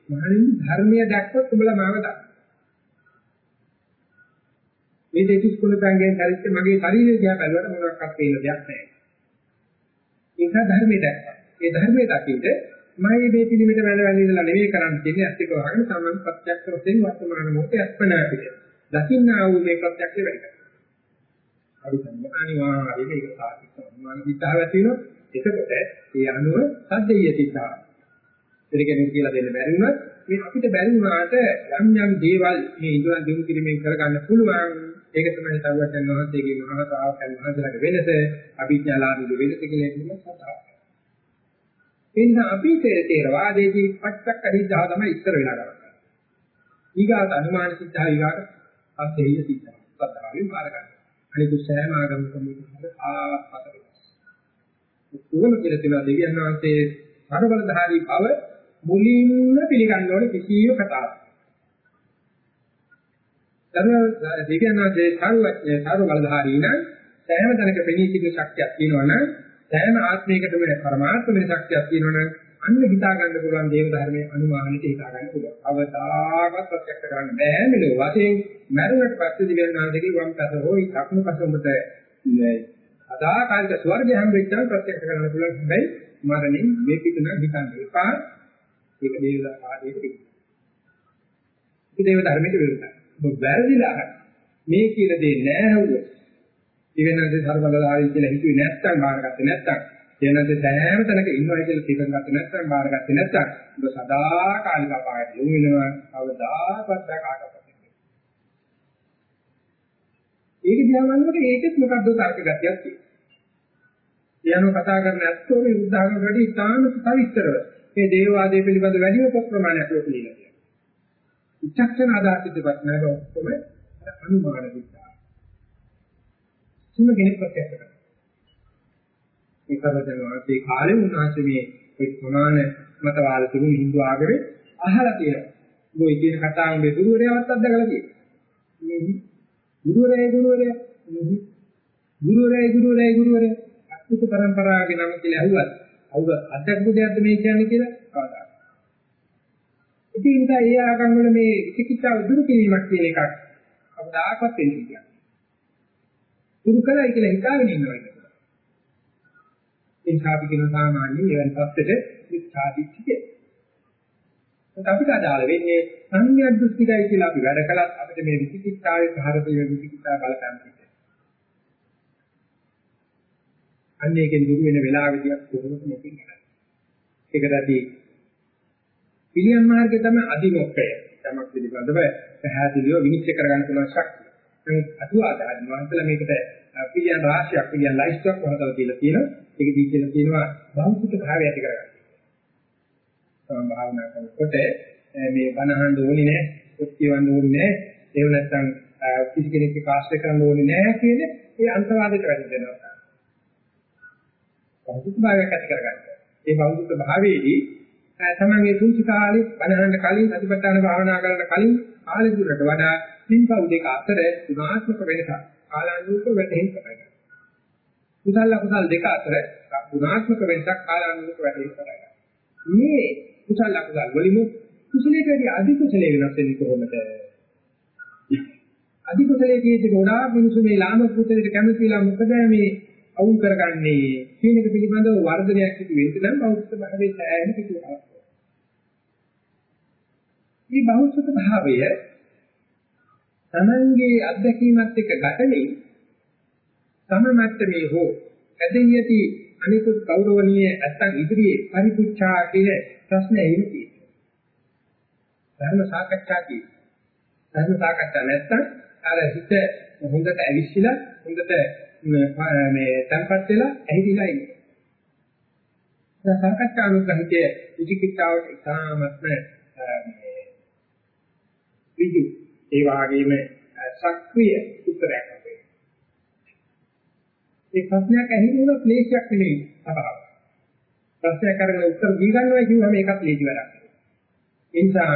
මහණෙනි ධර්මය දැක්කොත් උඹලා මාව දක්වා. මේ දෙතිස් කුණ සංගයෙන් හරිච්ච මගේ ශරීරය දිහා බැලුවට මොනවාක්වත් පේන දෙයක් නැහැ. ඒක ධර්මයේ දැක්කා. ඒ ධර්මයේ දකින්ද මම මේ පිළිමෙට වැළ වැළ ඉඳලා නෙවෙයි කරන්න තියෙන්නේ ඇත්ත එක වහගෙන සමන් ප්‍රත්‍යක්ෂ වශයෙන් වර්තමාන මොහොතේ අත්පනා පිට. දකින්නා වූ මේ ප්‍රත්‍යක්ෂ වැඩි කරනවා. අඩු තමයි අනිවාර්යයෙන් ඒක සාධිත සම්මාන විතාව ඇති වෙනවා. එතකොට ඒ අනුව සද්දේය සිතා. දෙකෙනෙක් කියලා දෙන්න බැරි වුණත් මේ අපිට බැරි වුණාට යම් යම් දේවල් මේ ඉදන් දිනු කිරීමෙන් කරගන්න පුළුවන්. ඒක තමයි සර්වඥ වහන්සේගේ මහා ශ්‍රාවකයන් වහන්සේලාගේ වෙනස. අභිඥාලාභී වෙනස කියලා කියනවා සතාව. ඒ නිසා අපි තේරවාදයේදී පච්චක් අරිද්දා තමයි ඉස්සර වෙලා ගන්න. ඊගාට අනුමාන සිද්ධා ඊගාට අත්දෙහිය සිද්ධා. සත්‍යාවෙන් පාර ගන්න. අනිකුත් සෑම ආගමකම ආපත වෙනස්. උගල කියලා තියෙනවා දෙවියන් වහන්සේ සර්වබලධාරී බව මුලින්ම පිළිගන්න ඕනේ කිසියම් කතාවක්. සර්ව දෙවියන් වහන්සේ සර්ව සර්වබලධාරී නම් සෑම තැනක පෙනී සිටින ශක්තියක් තියෙනවා නම් සෑම ආත්මයකටම පරමාර්ථ වෙන ශක්තියක් තියෙනවනම් අන්න හිතා ගන්න පුළුවන් දේව ධර්මයේ අනුමානෙට හිතා ගන්න පුළුවන්. අවදාගත ප්‍රත්‍යක්ෂ කරන්න බෑ මෙලොව වශයෙන් මරුණට පස්සේ දිවෙන නාදගේ වම් පස හොයි දකුණු පස උඹට අදාකාලික ස්වර්ගය හම්බෙච්චා ප්‍රත්‍යක්ෂ කරන්න පුළුවන්. හැබැයි මරණින් මේ පිටුන හිතන්න එපා. ඒක දේව ආදීට පිට. ඒක දේව ධර්මයට විරුද්ධයි. ඔබ වැරදිලා මේ කියලා දෙන්නේ නැහැ හුව. ඉගෙනන්නේ සර්වබලධාරී කියලා හිතුවේ නැත්නම් බාරගත්තේ නැත්නම් එනන්ද සෑම තැනක ඉන්නවා කියලා තීරණ ගත්තේ නැත්නම් බාරගත්තේ නැත්නම් ඔබ සදා කාලික අපායට යොමු වෙනවා කවදාකවත් කාටවත් ඒක දිහා බලනකොට ඒකෙත් මොකද්ද තර්ක ගතියක් තියෙනවා. ඊයano කතා කරන ඇත්තෝ මේ උදාහරණ වලදී ඉතාම සවිස්තරව මේ දේවවාදයේ පිළිබඳ වැඩිම ප්‍රමාණයක් ලෝකෙ ලියලා තියෙනවා. විචක්ෂණ ආදාසිත ප්‍රශ්නවල ඔක්කොම අනුමාන විද්‍යාව. කිසිම කෙනෙක් ප්‍රත්‍යක්ෂ කරනවා. ඒ කරදරවාදී කාලේ උන්වහන්සේ මේ ඒ ප්‍රමාණ මතවාද තිබුණු Hindu ආගමේ අහලා තියෙනවා. මොකද කියන කතාව මේ ගුරුවරයාවත් අත්දකලා තියෙනවා. ගුරුවරයා ගුරුවරයා ගුරුවරයා ගුරුවරයා ගුරුවරයා අත්පුත પરම්පරාවගේ නම කියලා ඇහුවත් අවුව අධ්‍යක්ෂ දෙයක්ද මේ කියන්නේ කියලා කවදාද. ඉතින් ඒ ආගම් වල මේ විචිකිච්ඡාව දුරු කිරීමක් කියන එකක් කවදාකවත් වෙන්නේ නැහැ. දුරු කළයි කියලා හිතාගෙන ඉන්නවා ඒක. ඒ ඡාපි කියන සාමාන්‍යයෙන් එවන් පැත්තට විචාදිච්චිය. ඒත් අපිට අදාළ වෙන්නේ සංඥා දෘෂ්ටිකයි කියලා අපි වැඩ කළත් අපිට මේ විචිකිච්ඡාවේ භාරතීය විචිකිච්ඡා බලපෑම් තියෙනවා. අන්නේකින් දුරු වෙන වෙලාවෙදී කොහොමද මේක කරන්නේ? ඒකට අපි පිළියම් මාර්ගය තමයි අදිමොක්කය. තමක් පිළිබඳව පැහැදිලිව විනිශ්චය කරගන්න පුළුවන් ශක්තිය. නමුත් අතුවාදාන වහන්සලා මේකට පිළියම් රාශියක් පිළියම් ලයිස්ට්යක් වහදලා කියලා තියෙනවා. ඒක දී කියලා තියෙනවා භෞතික භාවය ඇති කරගන්න. තමන් භාවනා කරනකොට මේ බණහන් ඕනේ නැහැ, කුක්කියවන්න ඕනේ නැහැ, ඒව නැත්තම් කිසි කෙනෙක්ගේ කාශ්‍රය කරන්න ඕනේ නැහැ කියන ඒ අන්තවාදයට වැටෙනවා. භෞතික භාවයක් ඇති කරගන්න. ඒ භෞතික භාවයේදී තමන්ගේ පුංචි කාලේ බණහන් කලින් අධිපත්‍යන භාවනා කරන කලින් කාලෙ දුරට වඩා පින්පව් දෙක අතර ගුණාත්මක වෙනසක් කාලානුරූප වැටෙන්න පටන් ගන්නවා. කුසල අකුසල දෙක අතර ගුණාත්මක වෙනසක් කාලානුරූප වැටෙන්න පටන් ගන්නවා. මේ කුසල අකුසල වලින් කුසලයේදී අධි කුසලයේ වෙනස් වෙන්නේ කොහොමද? අධි කුසලයේ කියන්නේ ගොඩාක් මිනිස්සු මේ ලාමක කුසලයට කැමතිලා මොකද මේ අවුල් කරගන්නේ කියන එක පිළිබඳව වර්ධනයක් සිදු වෙන්න නම් බෞද්ධ භාවයේ සෑහෙන පිටුවක්. මේ බෞද්ධ භාවය තමන්ගේ අත්දැකීමත් එක්ක ගැටෙන්නේ සමමත්තමේ හෝ ඇදින් යති අනිකුත් ගෞරවණීය නැත්තම් ඉදිරියේ පරිපුච්ඡා කියන ප්‍රශ්න එන්නේ. ධර්ම සාකච්ඡා කියන. ධර්ම සාකච්ඡා නැත්තම් අර හිත හොඳට ඇවිස්සලා හොඳට මේ තැම්පත් වෙලා ඇහිදිලා ඉන්නේ. ඒ සාකච්ඡා අනුග්‍රහිතයේ විචිකිච්ඡාවට ඉතාමත්ම මේ විදි ඒ වගේම සක්‍රීය උත්තරයක් අපේ. ඒ ප්‍රශ්නයක් ඇහිුණොත් ලේසියක් නෙවෙයි අපාව. ප්‍රශ්නයක් අරගෙන උත්තර දී ගන්නවා කියුවම ඒකත් ලේසි වැඩක්. ඒ නිසා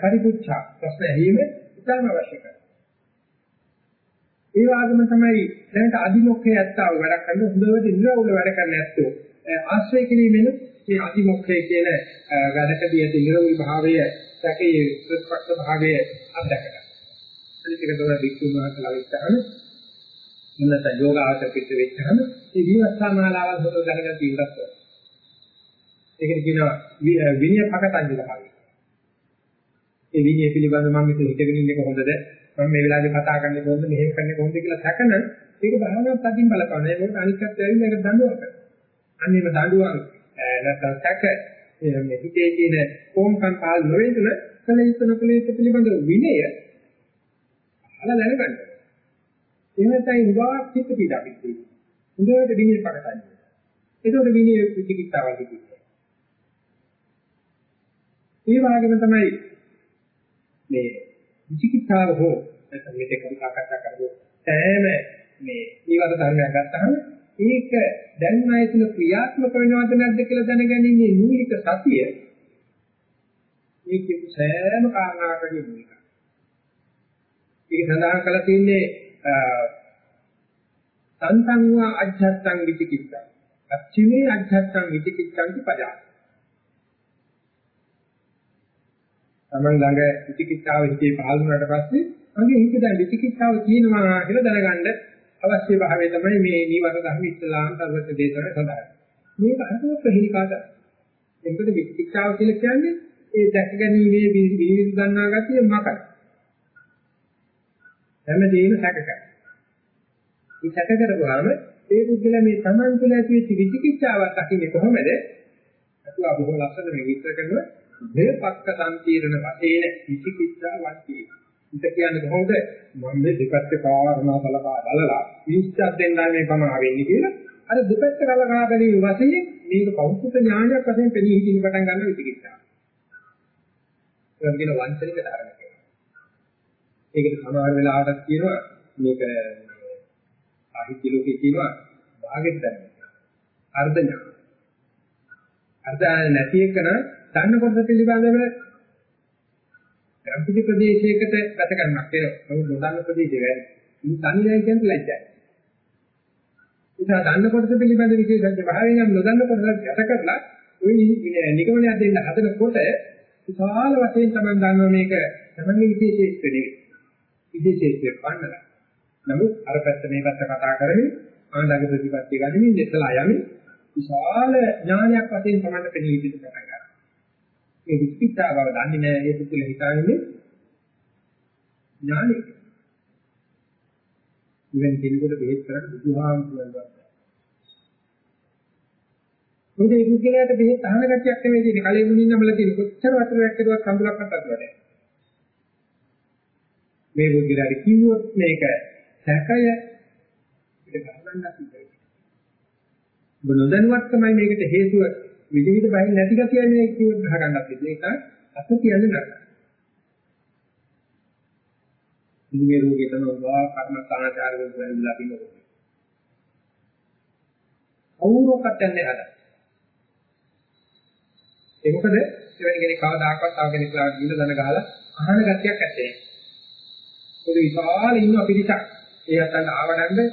පරිපුච්ඡා ප්‍රශ්න ඇහිීම ඉතාම අවශ්‍යයි. ඒ වගේම තමයි දැනට අදිමොක්ඛේ ඇත්තව වැඩ කරන හොඳට ඉන්ද්‍රවල වැඩ කරන ඇත්තෝ ආශ්‍රය කිරීමෙන් මේ අදිමොක්ඛේ කියන වැඩකදී ඇති නිරෝධී භාවය සැකේ ප්‍රතිපක්ෂ භාවය අත්දැකගන්න. අනිත් එක තමයි වික්ෂුන් වහන්සේලා විස්තරන මොනත යෝගාචර පිට වෙච්චහම මේ විවස්ථා මාලාවල් හොත දැනගන්න ඉන්නත්. ඒකට කියනවා විනය පකටංජිල භාවය. ඒ විනය පිළිබඳව මම මෙතන හිතගෙන ඉන්නේ කොහොමද? මම මේ වෙලාවේ කතා කරන්නේ කොහොමද? මෙහෙම කරන්නේ කොහොමද කියලා සැකන ඒක භාවනාවක් අදින් බලපන්න. ඒක අනිත්‍යත් ඇවිල්ලා ඒක දඬුවම් කරනවා. අන්නේම දඬුවම් නැත්නම් සැක මේ හිතේ තියෙන කොම්කම් පාල් නොවේදන කල යුතුන කල යුතු පිළිබඳ විනය අහලා දැනගන්න. එහෙම තමයි උගාවක් චිත්ත පීඩා පිටි. හොඳට විනය පකටන්නේ. ඒකෝට විනය විචිකිච්ඡාවල් කිව්වේ. ඒ වගේම තමයි මේ විචිකිච්ඡාව හෝ නැත්නම් මේක කතා කරපු සෑම මේ ඊවර ධර්මයක් ගත්තහම ඒක දැන් ආයතන ක්‍රියාත්මක වෙනවද නැද්ද කියලා දැනගැනීමේ මූලික සතිය මේක සෑම කාරණාවකදී මූලිකයි. ඒක සඳහන් කරලා තියෙන්නේ සංසංවා අධ්‍යාත්මං විචිකිච්ඡා. අච්චිමේ අධ්‍යාත්මං විචිකිච්ඡාන්ති පජා. තමන් ළඟ විචිකිච්ඡාව හිතේ පහළ වුණාට පස්සේ මගේ හිත දැන් විචිකිච්ඡාව තියෙනවා කියලා දැනගන්න අවශ්‍ය භාවය තමයි මේ නිවන ධර්ම ඉස්ලාම් සර්වත්‍ය දේශන සඳහන්. මේක අනුව ප්‍රහේලිකාද. එතකොට විචිකිච්ඡාව කියලා කියන්නේ ඒ දැක ගැනීමේ විවිධ ගන්නා ගතිය මකයි. හැමදේම සැක කරනවා. මේ සැක කරගාම ඒ පුද්ගලයා මේ Taman තුළ ඇති වෙච්ච විචිකිච්ඡාවක් දකින්නේ කොහොමද? අතුවා බොහොම ලස්සන මේ විස්තර කරනවා. දෙපක්ක සම්පීර්ණ වශයෙන් විචිකිච්ඡා වන්ති. ඉත කියන්නේ කොහොමද? මම මේ දෙපැත්ත කාරණා බලපා බලලා විශ්වාස දෙන්නා මේ පමා වෙන්නේ කියලා. අර දෙපැත්ත කලකා බැලීම වශයෙන් මේක පෞද්ගලික ඥානයක් වශයෙන් පෙනී හිටින්න පටන් ගන්න විචිකිච්ඡා. ඒක කියන වංචනික ධර්ම කියලා. ඒකට සමහර වෙලාවට කියනවා මේක සාහිත්‍ය ලෝකේ කියනවා භාගෙත් ධර්ම. අර්ධ ඥාන. අර්ධ නැති එකන දන්න කොටස පිළිබඳව යම්කිසි ප්‍රදේශයකට ගත කරනක් වෙනවා. නමුත් නොදන්න ප්‍රදේශය වැඩි. මේ තනියයි කියන්නේ ලැජ්ජයි. ඒක දන්න කොටස පිළිබඳ විශේෂඥ භාවයෙන් නම් නොදන්න කොටස ගත කරලා ওই නිගමනය දෙන්න හදනකොට විශාල වශයෙන් තමයි දන්නවා මේක තමන්ගේ විශේෂීත්වෙ නෙවෙයි. විශේෂීත්වෙ පන්නලා. නමුත් අර පැත්ත මේ පැත්ත කතා කරමින් ආනන්ද ප්‍රතිපත්තිය ගනිමින් දෙතලා යමින් විශාල ඥානයක් වශයෙන් තමයි පෙනී සිටින්න පටන් ගන්නවා. ඒ විචිකිච්ඡා බව දන්නේ නැහැ ඒ පුදුල හිතාන්නේ ඥානෙ. ඉවෙන් කෙනෙකුට බෙහෙත් කරන්න බුදුහාමුදුරුවෝ මොකද ඒ පුද්ගලයාට බෙහෙත් අහන ගැටියක් නෙමෙයි තියෙන්නේ. කලින් මුලින් නමලා තියෙන කොච්චර වතුරක් කෙරුවත් සම්බුලක් අත්තට මේ පුද්ගලයාට කිව්වොත් මේක සැකය ඒක ගන්නන්න සිද්ධ ඔබ නොදැනුවත් තමයි මේකට හේතුව විවිධ බහින් නැති ගතියනේ කියුවත් ගහ ගන්නත් ඒක අත කියන්නේ නැහැ. ඉන්නේ රෝගේ තමයි වා කර්මස්ථානාචාර වල වැළඳලා තිනකොට. කවුරක්වත් යන්නේ නැහැ. ඒ මොකද එවැනි කෙනෙක් කවදාකවත් තව කෙනෙක් ලාට ගිහින් දන ගහලා අහන ගතියක් ඇත්තේ. පොඩි විශාල ඉන්න පිරිසක් ඒ අතට ආවඩන්න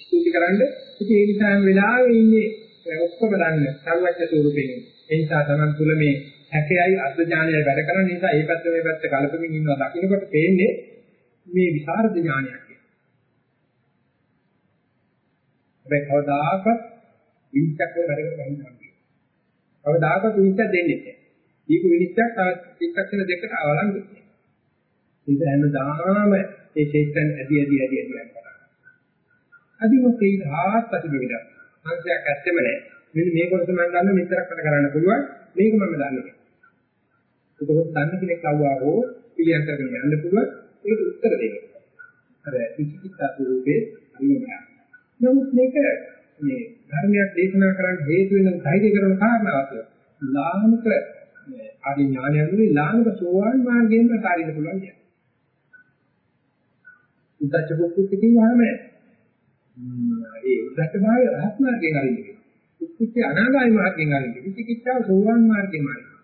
ස්තුති කරන්න ඉතින් ඒ නිසා වෙලාවෙ ඉන්නේ ඔක්කොම දන්න සර්වඥ ස්වරූපයෙන්. ඒ නිසා තමන් තුළ මේ හැකයයි අර්ධ ඥානයයි වැඩ කරන නිසා මේ පැත්ත මේ පැත්ත කලපමින් ඉන්නවා දකින්නකොට පේන්නේ මේ විසරද ඥානයක් කියලා. හැබැයි කවදාකවත් විචක්ක වැඩ කරගන්න බැහැ. කවදාකවත් විචක් දෙන්නේ නැහැ. දීප විනිශ්චයක් තවත් චිත්තක්ෂණ දෙකට අවලංගු වෙනවා. ඒක හැමදාම ඒ ශේෂ්ඨන් ඇදි ඇදි ඇදි ඇදි යනවා. අදිමොත් ඒ ධාත් ප්‍රතිබිඩ. සංසයක් ඇත්තෙම නැහැ. මෙන්න මේ කොටස මම ගන්න මෙතරක් මට කරන්න පුළුවන්. මේක මම දන්නේ. ඒකත් දන්න කෙනෙක් ආවා හෝ පිළියම් කරගෙන යන්න පුළුවන්. ඒක උත්තර දෙන්න. අර විචිකිච්ඡා ස්වරූපේ අනුමතය. නමුත් මේක මේ ධර්මයක් දේශනා කරන්න හේතු වෙන ධෛර්ය කරන කාරණාවක්. ලාමක ආදි ඥානයන්ගේ ලාමක සෝවාන් මාර්ගයෙන් කාරින්න පුළුවන් කියන්නේ. උද්දච්ච කුක්කුත් කියවහම ඒ උද්දච්ච භාවය රහත් මාර්ගයෙන් අරින්නේ. කුක්කුත් අනාගාමී මාර්ගයෙන් අරින්නේ. විචිකිච්ඡාව සෝවාන් මාර්ගයෙන් අරින්නේ.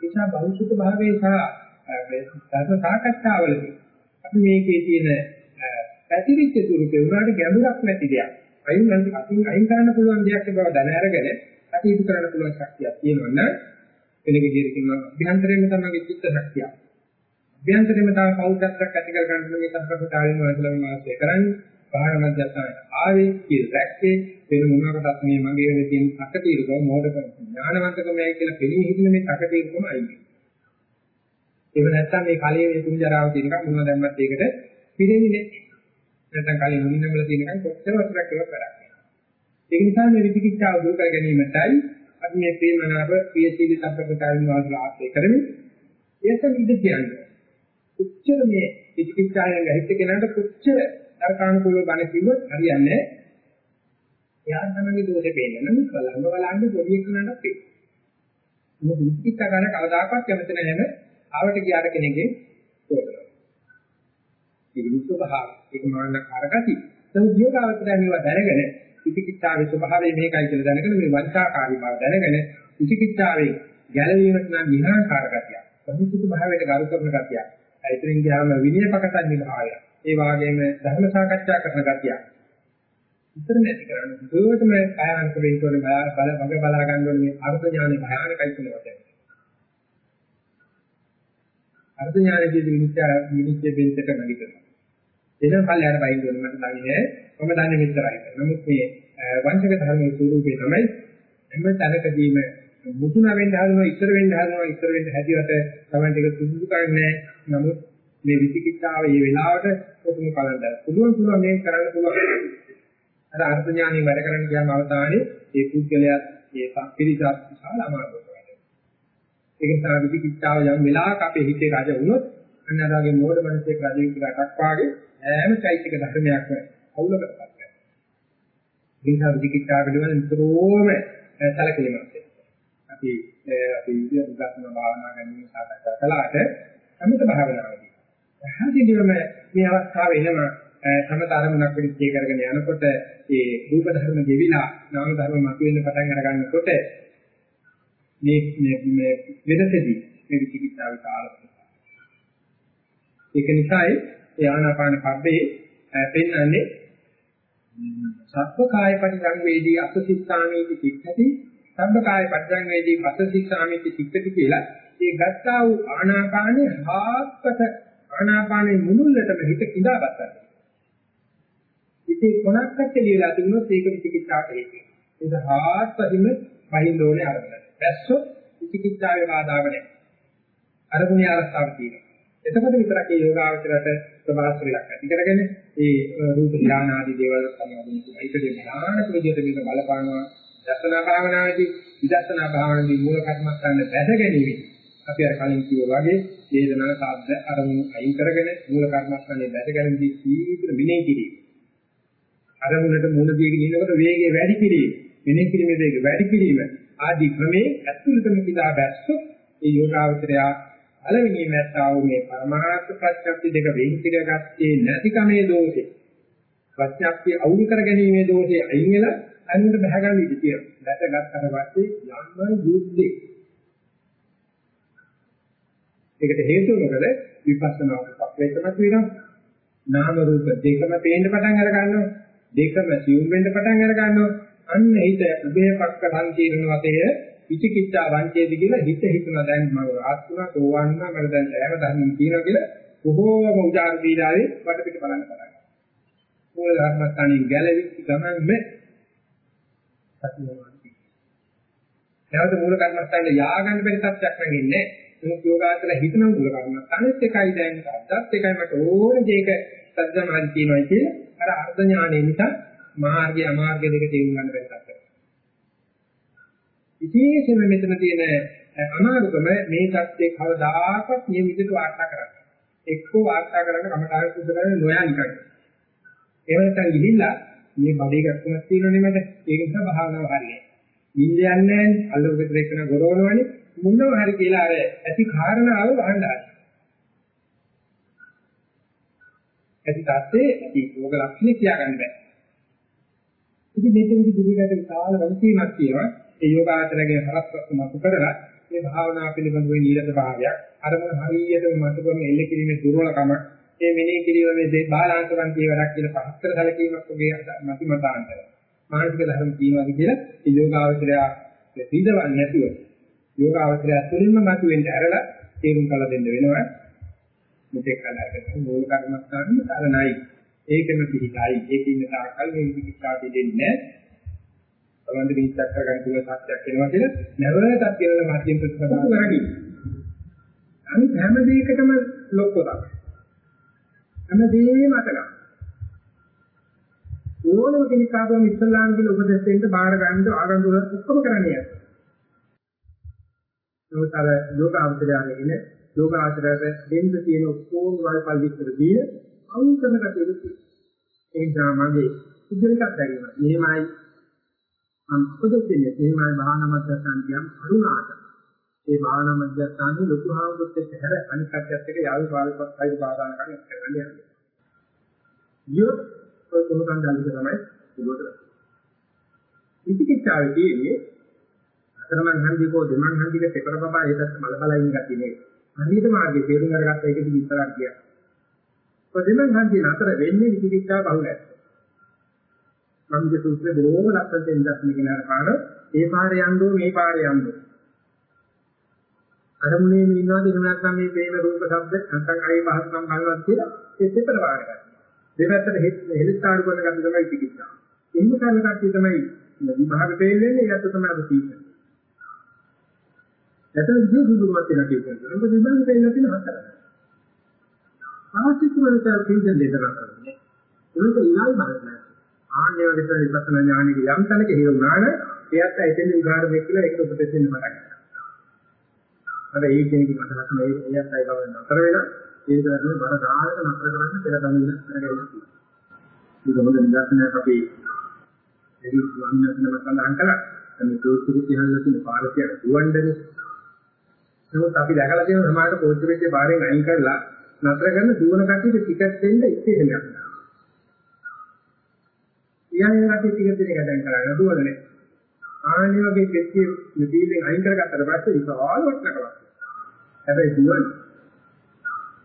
නිසා බෞද්ධ භාවයේ සහ ධර්ම සාකච්ඡාවලදී අපි මේකේ තියෙන පැතිරිච්ච ස්වරූපේ උනාට ගැඹුරක් නැති දෙයක්. අයින් අතින් අයින් කරන්න පුළුවන් දෙයක් බව දැන අරගෙන කටයුතු කරන්න පුළුවන් ශක්තියක් තියෙනවා නම් වෙන විදිහකින් අභ්‍යන්තරයෙන් තමයි චිත්ත ශක්තිය. අභ්‍යන්තරයෙන් තමයි කෞද්දත්‍යක් ඇති කර ගන්න මේ සම්ප්‍රදායෙන් වලදලම වාසය කරන්නේ. පහළ මධ්‍යස්ථානයේ ආවේ කියලා දැක්කේ වෙන මොනකටත් මේ මගේ වෙන තියෙන අකටීරුකම මොඩකම ඥානවන්තකමයි කියලා පිළිමි හිතන මේ අකටීරුකම අයිති. ඒක නැත්තම් මේ කලයේ මේ කුංජරාව තියෙනකම් මොන දැම්මත් ඒකට පිළිෙන්නේ නැහැ. නැත්තම් කලින් මුලින්ම වල තියෙනකම් කොච්චර වතුරක් කියලා කරන්නේ. ඒක නිසා මේ විචිකිච්ඡාව දුරු කර ගැනීමටයි අපි මේ ප්‍රේමනාව ප්‍රියශීලී සම්ප්‍රදායින් වාසල ආශ්‍රය කරමින් ඒක ඉඳ කියන්නේ. කොච්චර මේ විචිකිච්ඡාවෙන් ඇහිච්ච කෙනාට කොච්චර තර්කානුකූලව බණ කිව්වොත් හරියන්නේ එයා තමයි දෝෂේ පේන්නේ නම් බලන්න බලන්න පොඩි කෙනාට පේන. මොකද විචිකිච්ඡා ගන්න කවදාකවත් කැමති නැහැ ආවට ගියාට කෙනෙක්ගේ තෝරනවා. ඒක විශ්ව භාව ඒක මාන්න කාරකති. ඒ උද්‍යෝගාවතර මේවා දැනගෙන විචිකිච්ඡාවේ ස්වභාවය මේකයි කියලා දැනගෙන මේ වංචාකාරී බව දැනගෙන විචිකිච්ඡාවේ ගැළවීමට නම් විහාරකාර ගතිය. සම්පූර්ණ භාවයට ගරු කරන ගතිය. ඒතරින් ගියාම විනය පකටන් විභාගය. ඒ වගේම ධර්ම සාකච්ඡා කරන ගතිය. උත්තර නැති කරන්නේ දුරටම කායන්ත වෙන්න ඕනේ බල බල බලා ගන්න ඕනේ මේ අර්ථ ඥානෙ භයානකයි කියන වචනේ. අර්ථ ඥානයේදී විනිශ්චය විනිශ්චය වෙන්නට නැගිටිනවා. එනම් කල්යාණ බයින් දුන්න මට දන්නේ මම දන්නේ මෙච්චරයි. නමුත් මේ වංශක ධර්මයේ ස්වරූපේ තමයි හැම තැනකදීම මුතුන වෙන්න හදනවා, ඉතර වෙන්න හදනවා, ඉතර වෙන්න හැදිවට තමයි ටික සුදුසු කරන්නේ. නමුත් මේ විචිකිච්ඡාව මේ වෙලාවට කොහොම කලන්ද පුළුවන් පුළුවන් මේක කරන්න පුළුවන්. අර අර්ථ ඥානෙ වැඩ කරන්න ගියාම අවසානයේ ඒ පුද්ගලයා ඒ පිළිසත් විශාල අමාරුවක් වෙනවා. ඒක නිසා විචිකිච්ඡාව යම් වෙලාවක අපේ හිතේ රජ වුණොත් අන්න අරගේ මොඩ මනසේ රජ විතරක් වාගේ ඈම චෛත්‍යක ධර්මයක් අවුලකටපත් කරනවා. ඒ නිසා විචිකිච්ඡාව පිළිබඳ නිතරම සැලකිලිමත් වෙනවා. අපි අපි විද්‍යා උගත්න භාවනා ගැන සාකච්ඡා කළාට සමිත භාවනාවදී පැහැදිලිවම මේ අවස්ථාව එනම සමත අරමුණක් පිළිච්චේ කරගෙන යනකොට ඒ රූප ධර්ම ගෙවිලා නාම ධර්ම මතුවෙන්න පටන් අර ගන්නකොට මේ මේ වෙනසෙදී මේ විචිකිච්ඡාවේ කාලය. ඒක නිසායි ඒ ආනාපාන පබ්බේ පෙන්වන්නේ සත්ව කාය පරිසංවේදී අසසිතාමේති චිත්තති සබ්බ කාය පරිසංවේදී අසසිතාමේති චිත්තති කියලා ඒ ගත්තා වූ ආනාපානේ හාත්පස ආනාපානේ මුළුල්ලටම හිත කිඳාගත්තා. ඉතින් කොනක්ක කියලා තිබුණොත් ඒක විචිකිච්ඡාට හේතුයි. ඒක හාත්පසින්ම වහින්න ඕනේ අරගෙන. දැස්සොත් විචිකිච්ඡාවේ බාධාව නැහැ. අරමුණේ ආරක්ෂාව තියෙනවා. එතකොට විතරක් මේ යෝගාවචරයට ප්‍රබාස්ත්‍රයක් ඇති කරගෙන ඒ රූප ධාන ආදී දේවල් සම්බන්ධව ඒකේ ඥාන ප්‍රතිවිද මේක බලපානවා දර්ශනා භාවනාවේදී විදර්ශනා භාවනාවේදී මූල කර්මස්ථාන බැස ගැනීම අපි අර කලින් කිව්වා වගේ වේදනා ශබ්ද අරමුණු අයින් කරගෙන මූල කර්මස්ථානේ බැස ගැනීමදී සීතල විනේ කිරීම අරමුණට මූල දීගෙන ඉන්නකොට වේගය වැඩි කිරීම විනේ කිරීමේ වේගය වැඩි කිරීම ආදී ක්‍රමේ ඇතුළතම කිදා බැස්සොත් ඒ යෝගාවචරයා පළවෙනි මැත්තාව මේ පරමාර්ථ ප්‍රත්‍යක්ෂ දෙක වෙන්තිර ගත්තේ නැතිකමේ දෝෂේ. ප්‍රත්‍යක්ෂය අවුල් කර ගැනීමේ දෝෂේ අයින් වෙලා අනුන්ට බහගන්න ඉඩ තියෙනවා. දැකගත්තට පස්සේ යන්න යුද්ධේ. ඒකට හේතුව මොකද? විපස්සනා ප්‍රත්‍යක්ෂමත් වෙනවා. නාම රූප දෙකම පේන්න පටන් අර ගන්නවා. දෙකම සිවුම් වෙන්න පටන් අර ගන්නවා. අන්න හිත උභය පක්ක සංකීර්ණ වතේ විචිකිච්ඡා වංචේද කියලා හිත හිතන දැන් මම රාත් තුනක් ඕවන්න මම දැන් ඈම ධර්මයෙන් කියනවා කියලා බොහෝම උදාාර දීලාවේ වටපිට බලන්න පටන් ගන්නවා. මූල ධර්මස්ථානින් ගැලවිච්ච ගමන්ම සතියමයි. නැවත මූල කර්මස්ථානට යආගන්න බැරි තත්ත්වයක් නැගින්නේ. මොකද යෝගාචර හිතන මූල කර්මස්ථානෙත් එකයි දැන් අද්දත් එකයි මට ඕන දෙයක සත්‍යමාදි කියනවා කියලා අර අර්ධ ඥානෙ නිසා මාර්ගය අමාර්ගය දෙක තේරුම් ගන්න බැරි තත්ත්වයක්. විශේෂයෙන්ම මෙතන තියෙන අමාරුකම මේ தත්ත්වයේ කවදාකවත් නියමිතව වාර්තා කරන්නේ. එක්කෝ වාර්තා කරන්න කමඨාය සුද්ධ කරන්නේ නොයා නිකන්. එහෙම නැත්නම් ගිහිල්ලා මේ බඩේ ගැක්කමක් තියෙනවනේ මට. ඒක නිසා භාවනාව හරියන්නේ. නිින්ද යන්නේ අල්ලුව ගෙදර එක්කන ගොරවනවනේ මොනව හරි කියලා අර ඇති කාරණාව වහන්න හරි. ඇති තත්ත්වේ ඇති රෝග ලක්ෂණ කියාගන්න බෑ. ඉතින් මෙතනදි පිළිගත විශාල වගකීමක් තියෙනවා. ඒ යෝගාචරයේ හරස්වත් මතු කරලා මේ භාවනා පිළිබඳව නිරත භාවයක් අරමුණ හරියටම මතු කරන එල්ල කිරීමේ දුර්වලකම මේ මෙනෙහි කිරීම මේ දේ බාලාංශවන්තිය වැඩක් කියලා පහතර සැලකීමක් වගේ මති මතාන්තර මානසික ධර්ම කියනවා කියලා ඒ යෝගාචරය පිළිදවන්නේ නැතුව. යෝගාචරය තුළින්ම මතුවෙන්න ඇරලා තේරුම් කළ දෙන්න වෙනවා. මෙතෙක් කලකට මූල කර්මස්ථානෙ තරණයි ඒකම පිළිගයි ඒකින් තාකල් මේ විචිකිච්ඡා දෙන්නේ තමන්ට විචක්ක කරගන්න පුළුවන් සත්‍යයක් වෙනවා කියලා නැවතත් කියන මධ්‍යම ප්‍රතිපදාව වැඩි. අනිත් හැම දෙයකටම ලොක්කෝ තමයි. හැම දෙයක්ම අතගන්න. ඕනම කෙනෙක් ආවම ඉස්ලාම් කියන උපදෙස් දෙන්න බාර ගන්න ආරම්භ ඔක්කොම කරන්නේ. නමුත් අර ලෝක අවතරයගෙන ලෝක ආශ්‍රයයට දෙන්න තියෙන ඔක්කොම වල්පල් විතර දී අංකම කටයුතු. ඒ ජාමගේ ඉදිරියට දැරීම. මෙහෙමයි අන්පොදෙන්නේ එහෙමයි භාවනා මධ්‍යස්ථාන කියන කරුණාට. ඒ භාවනා මධ්‍යස්ථානයේ ලොකු හාමුදුරුවෝ එක්ක හැර අනිත් කට්ටියත් එක්ක යාළු පාරකත් අයිති බාධා කරන එක කරන්නේ යන්නේ. යොත් ඔය තුනකන් දැල්ලික තමයි පිළිවෙත. විචිකිච්ඡාවේ තියෙන්නේ අතරමං හන්දිකෝ දෙමං හන්දික පෙපර බබා ඒකට බල බල ඉන්න ගැතිය නේ. අනිත් මාර්ගයේ තේරුම් අරගත්ත එකදී විස්තරක් කියනවා. ඔය දෙමං හන්දිය නතර වෙන්නේ විචිකිච්ඡාව බහුලයි. සම්ජ සූත්‍රයේ බොහෝම ලස්සනට ඉඳන් කියන පාර ඒ පාරේ යන්නෝ මේ පාරේ යන්නෝ අරමුණේ මේ ඉන්නවාද එහෙම නැත්නම් මේ ප්‍රේම රූප ශබ්ද නැත්නම් අය පහසුකම් බලවත් කියලා ඒ දෙපළ වාර ගන්න. දෙපැත්තට හෙලිස්තාඩු කරන ගන්න තමයි චිකිත්සාව. එහෙම කරන කට්ටිය තමයි විභාග දෙල් වෙන්නේ ඒකට තමයි අද තියෙන්නේ. නැත්නම් දුදුදුමත් වෙන කීයද? මොකද විභාග දෙල් නැතින හතර. ආසිත වලට කීයෙන් දෙකක් කරන්නේ. ඒක ඉලයි බලන්න. ආන්නේ වගේ තමයි විපස්සනා ඥානෙක යම් තැනක හේවුණාන එයත් එතෙන් විභාග දෙක කියලා ඒක උපදෙස් දෙන්න පටන් ගන්නවා. අර ඒ කෙනෙක්ගේ මතක තමයි එයත් අය බව නතර වෙලා ඒ දරන්නේ බර ගානක නතර කරන්න පෙර ගන්න කරගෙන ඒක මොකද නිදර්ශනයක් අපි එදි ස්වාමීන් වහන්සේ සඳහන් කළා මේ කෝච්චි කියලා තියෙන පාරසිය දුවන්නේ නමුත් අපි දැකලා තියෙන සමාජයේ කෝච්චි වෙච්ච බාරෙන් අයින් කරලා නතර කරන දුවන කට්ටියට ටිකට් දෙන්න ඉස්තේෂන් එකක් කියන්නේ රටේ ටික දෙනෙක් දැන් කරන්නේ දුවන්නේ. ආනි වගේ කෙටි නිදීලෙන් අයින් කරගත්තට පස්සේ විශාල වටනකමක්. හැබැයි දුවන්නේ.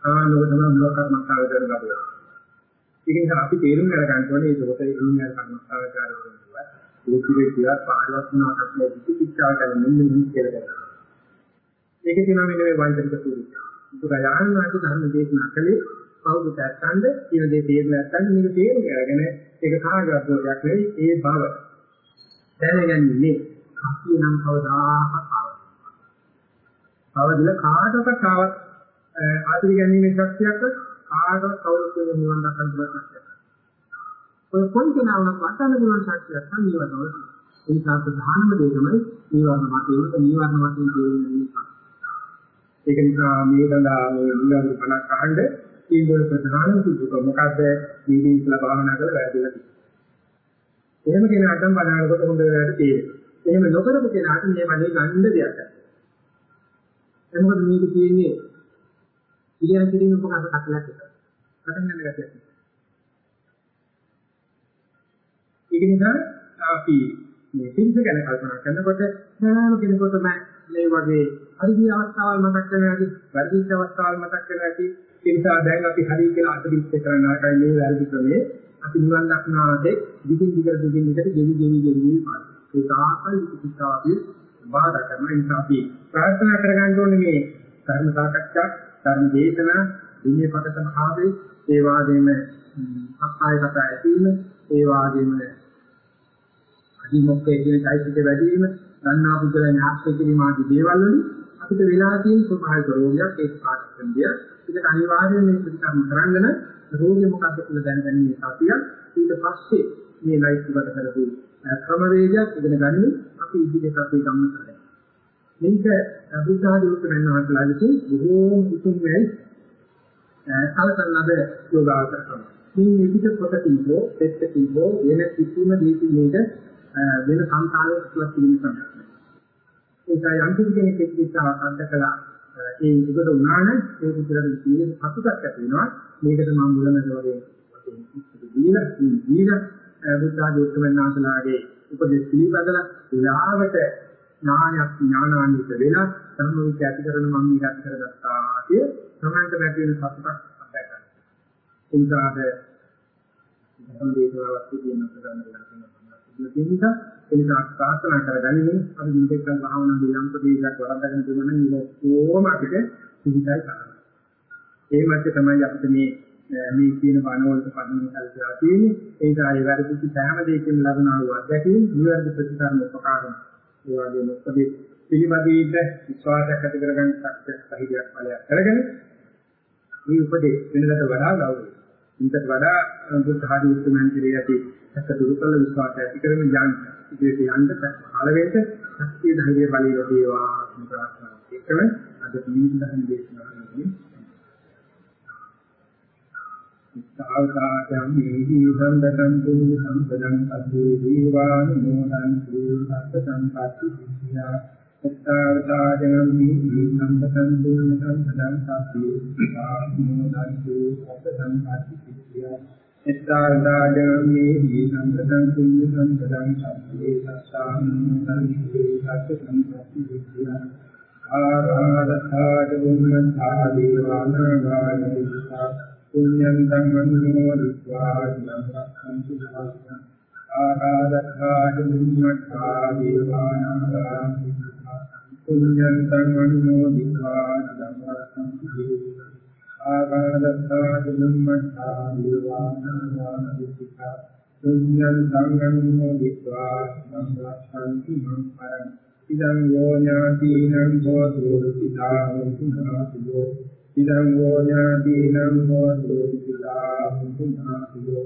ආනෝ තමයි මොකක්මත්තාව කරගන්නවා. ඒක නිසා අපි තේරුම් ගන්න ඕනේ ඒක ඔතේ ඉන්නේ කර්මස්ථාව කරනවා. ඒකේ කියලා පාරවත් වුණාට විචිකිච්ඡාව ගැන මෙන්න මෙහි කියලා ගන්නවා. ඒක කියනවා මෙන්න මේ වංචනික සූත්‍රය. බුදුරජාණන් වහන්සේ ධර්ම දේශනා කළේ කවුද දැක්කන්ද කියන දේ තේරුම් නැත්නම් මේක තේරුම් අරගෙන ඒක කාගවත් දෝෂයක් නෙවෙයි ඒ බව දැනගන්නේ අපි නම් කවදාහක් ආවදින කාටවත් ආවත් ආත්‍රි ගැනීමේ ශක්තියක් කාටවත් කවුරුත් නිවන් දක්වන්න පුළුවන් ශක්තියක්. ඔය කොයි කෙනාවත් වටන්න පුළුවන් ශක්තියක් තමයි නිවනවල ඒ නිසා ප්‍රධානම දේ තමයි නිවන මතේ. නිවන මතේ කියන්නේ ඒක නිසා මේ සඳහා මේ විලාස 50ක් අහන්නේ ඒගොල්ල ප්‍රධාන සුදුක මොකද මේ ඉස්සලා භාවනා කරලා වැරදිලා තියෙනවා. එහෙම කෙනාටම බලනකොට හොඳ වෙලාවට තේරෙනවා. එහෙම නොකරපු කෙනාට මේ වගේ ගන්න දෙයක් නැහැ. එතකොට මේක තියෙන්නේ ඉලියන් කිරීම උපකාර කටලක් එක. පටන් ගන්න ගැටියක්. ඒක නිසා අපි මේ පිළිස ගැන කල්පනා කරනකොට සෑම කෙනෙකුටම මේ වගේ හරි අවස්ථාවල් මතක් වෙනවා, වැරදි අවස්ථාවල් මතක් වෙනවා ඒ නිසා දැන් අපි හරි කියලා අතදිස්ස කරන්න ආකාරයි මේ වැරදි ක්‍රමයේ අපි නිවන් දක්නාදී දිගින් දිගට දිගින් දිගට ගෙවි ගෙවි ගෙවි පාන. ඒ තාකල් විචිකිච්ඡාව අපි බාධා කරන නිසා අපි ප්‍රාර්ථනා කරගන්න ඕනේ මේ ධර්ම සාකච්ඡා, ධර්ම දේශනා, දිනේ පකට භාවයේ ඒ වාදේම අක්කාය කතා ඇතිවීම, ඒ වාදේම අදිමොක්කේ කියන চৈতසික වැඩි වීම, දන්නා පුද්ගලයන් ආශ්‍රය කිරීම ආදී දේවල් වලින් අපිට වෙලා තියෙන ස්වභාවික රෝගයක් ඒක පාඩකන්දිය. ඒකට අනිවාර්යයෙන් මේ ප්‍රතිකර්ම කරගෙන රෝගය මොකක්ද කියලා දැනගන්නේ සතිය. ඊට පස්සේ මේ ලයිෆ් එකට කරපු ක්‍රමවේදයක් ඉගෙන ගන්න අපි ඉදිරියට අපේ ගමන කරනවා. මේක බුද්ධ ආදී උත්තරයන් වහන්සේලා විසින් බොහෝම උතුම් වෙයි සලකන ලද යෝගාවචර ක්‍රම. මේ විදිහට පොතකීෝ, පෙත්තකීෝ වෙන කිසිම දෙයකින් වෙන සංකාරයක් තුලක් තියෙන සම්පූර්ණ. ඒකයි යම් කිසි කෙනෙක් එක්කව අන්තකලා ඒ උගත උනාන ඒ විතරට තියෙන සතුටක් ඇති වෙනවා. මේකට මම මුලමද වගේ වශයෙන් දීලා දීලා බුද්ධ ආදී උත්තරමනාසලාගේ උපදෙස් පිළිබඳලා විලාවට ඥානයක් ඥානාන්විත වෙලා ධර්ම විචය ඇති කරන මම මේක ඇති කරගත්තා කිය සමන්ත නැති වෙන සතුටක් අත්දැකගන්න. ඒ නිසාද ධර්ම දේශනාවක් කියන ප්‍රධාන ලක්ෂණ තියෙනවා. ඒ නිසා ප්‍රාර්ථනා කරගනිමින් අපි මේක භාවනා දියම් ප්‍රදේශයක් වරද්දාගෙන තියෙනවා නම් ඒක කොහොම අපිට සිහිතයි කරන්න. ඒ මැද තමයි අපිට මේ මේ කියන බණ වලට පදින්න කල්පනා තියෙන්නේ. ඒ නිසා ඒ වැරදිච්ච සෑම දෙයකින් ලබනා වූ අත්දැකීම් නිවැරදි ප්‍රතිකර්ම උපකාරන. ඒ වගේම උපදෙස් පිළිබඳීට විශ්වාසයක් ඇති කරගන්න සහිතයක් ඵලයක් කරගෙන මේ උපදෙස් වෙනකට වඩා ගෞරවයි. ඊට වඩා බුද්ධ ආදී උතුම්යන් කෙරෙහි ඇති සැක දුරු කළ විශ්වාසය ඇති කරගෙන යන්න ඉදිරියට යන්න පහළ වෙන්න ශක්තිය ධෛර්ය බලය ලැබේවා කියන ප්‍රාර්ථනාව එක්කම අද මේ ධර්ම දේශනාවේදී සාවකාශයන් මේහි සම්දතං කුඤ්ඤ සම්පදං අද්දේ දීවානුමෝදං කුඤ්ඤ සත්ත සම්පatti සිද්ධා සත්තාවතාජනං මේහි සම්දතං කුඤ්ඤ සම්පදං අද්දේ ආනුමෝදං කුඤ්ඤ සත්ත සම්පatti සිද්ධා සත්තාවතාජනං මේහි සම්දතං කුඤ්ඤ සම්පදං අද්දේ සත්තානුමෝදං කුඤ්ඤ සත්ත සම්පatti සිද්ධා ආරාධාජ බුම්මන්තා දීවානාගාමිස්සා පුඤ්ඤන්තං අනුමෝදිत्वा ධම්මස්සන්තු සාසනං ආකාදත්තාදි මුඤ්ඤත්තා දේවානාගාරං පුඤ්ඤන්තං අනුමෝදිत्वा ධම්මස්සන්තු සාසනං ආකාදත්තාදි මුඤ්ඤත්තා දේවානාගාරං පුඤ්ඤන්තං අනුමෝදිत्वा ධම්මස්සන්තු මං පරං ඉදං යෝ ඥාතිනං සෝතෝ සිතාවං සුඛාසුදෝ ඉදං වූ ඥාතිනම් හෝතු පිතා පුඤ්ඤාතියෝ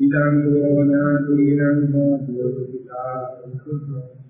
ඉදං වූ ඥාතිනම් හෝතු පිතා පුඤ්ඤාතියෝ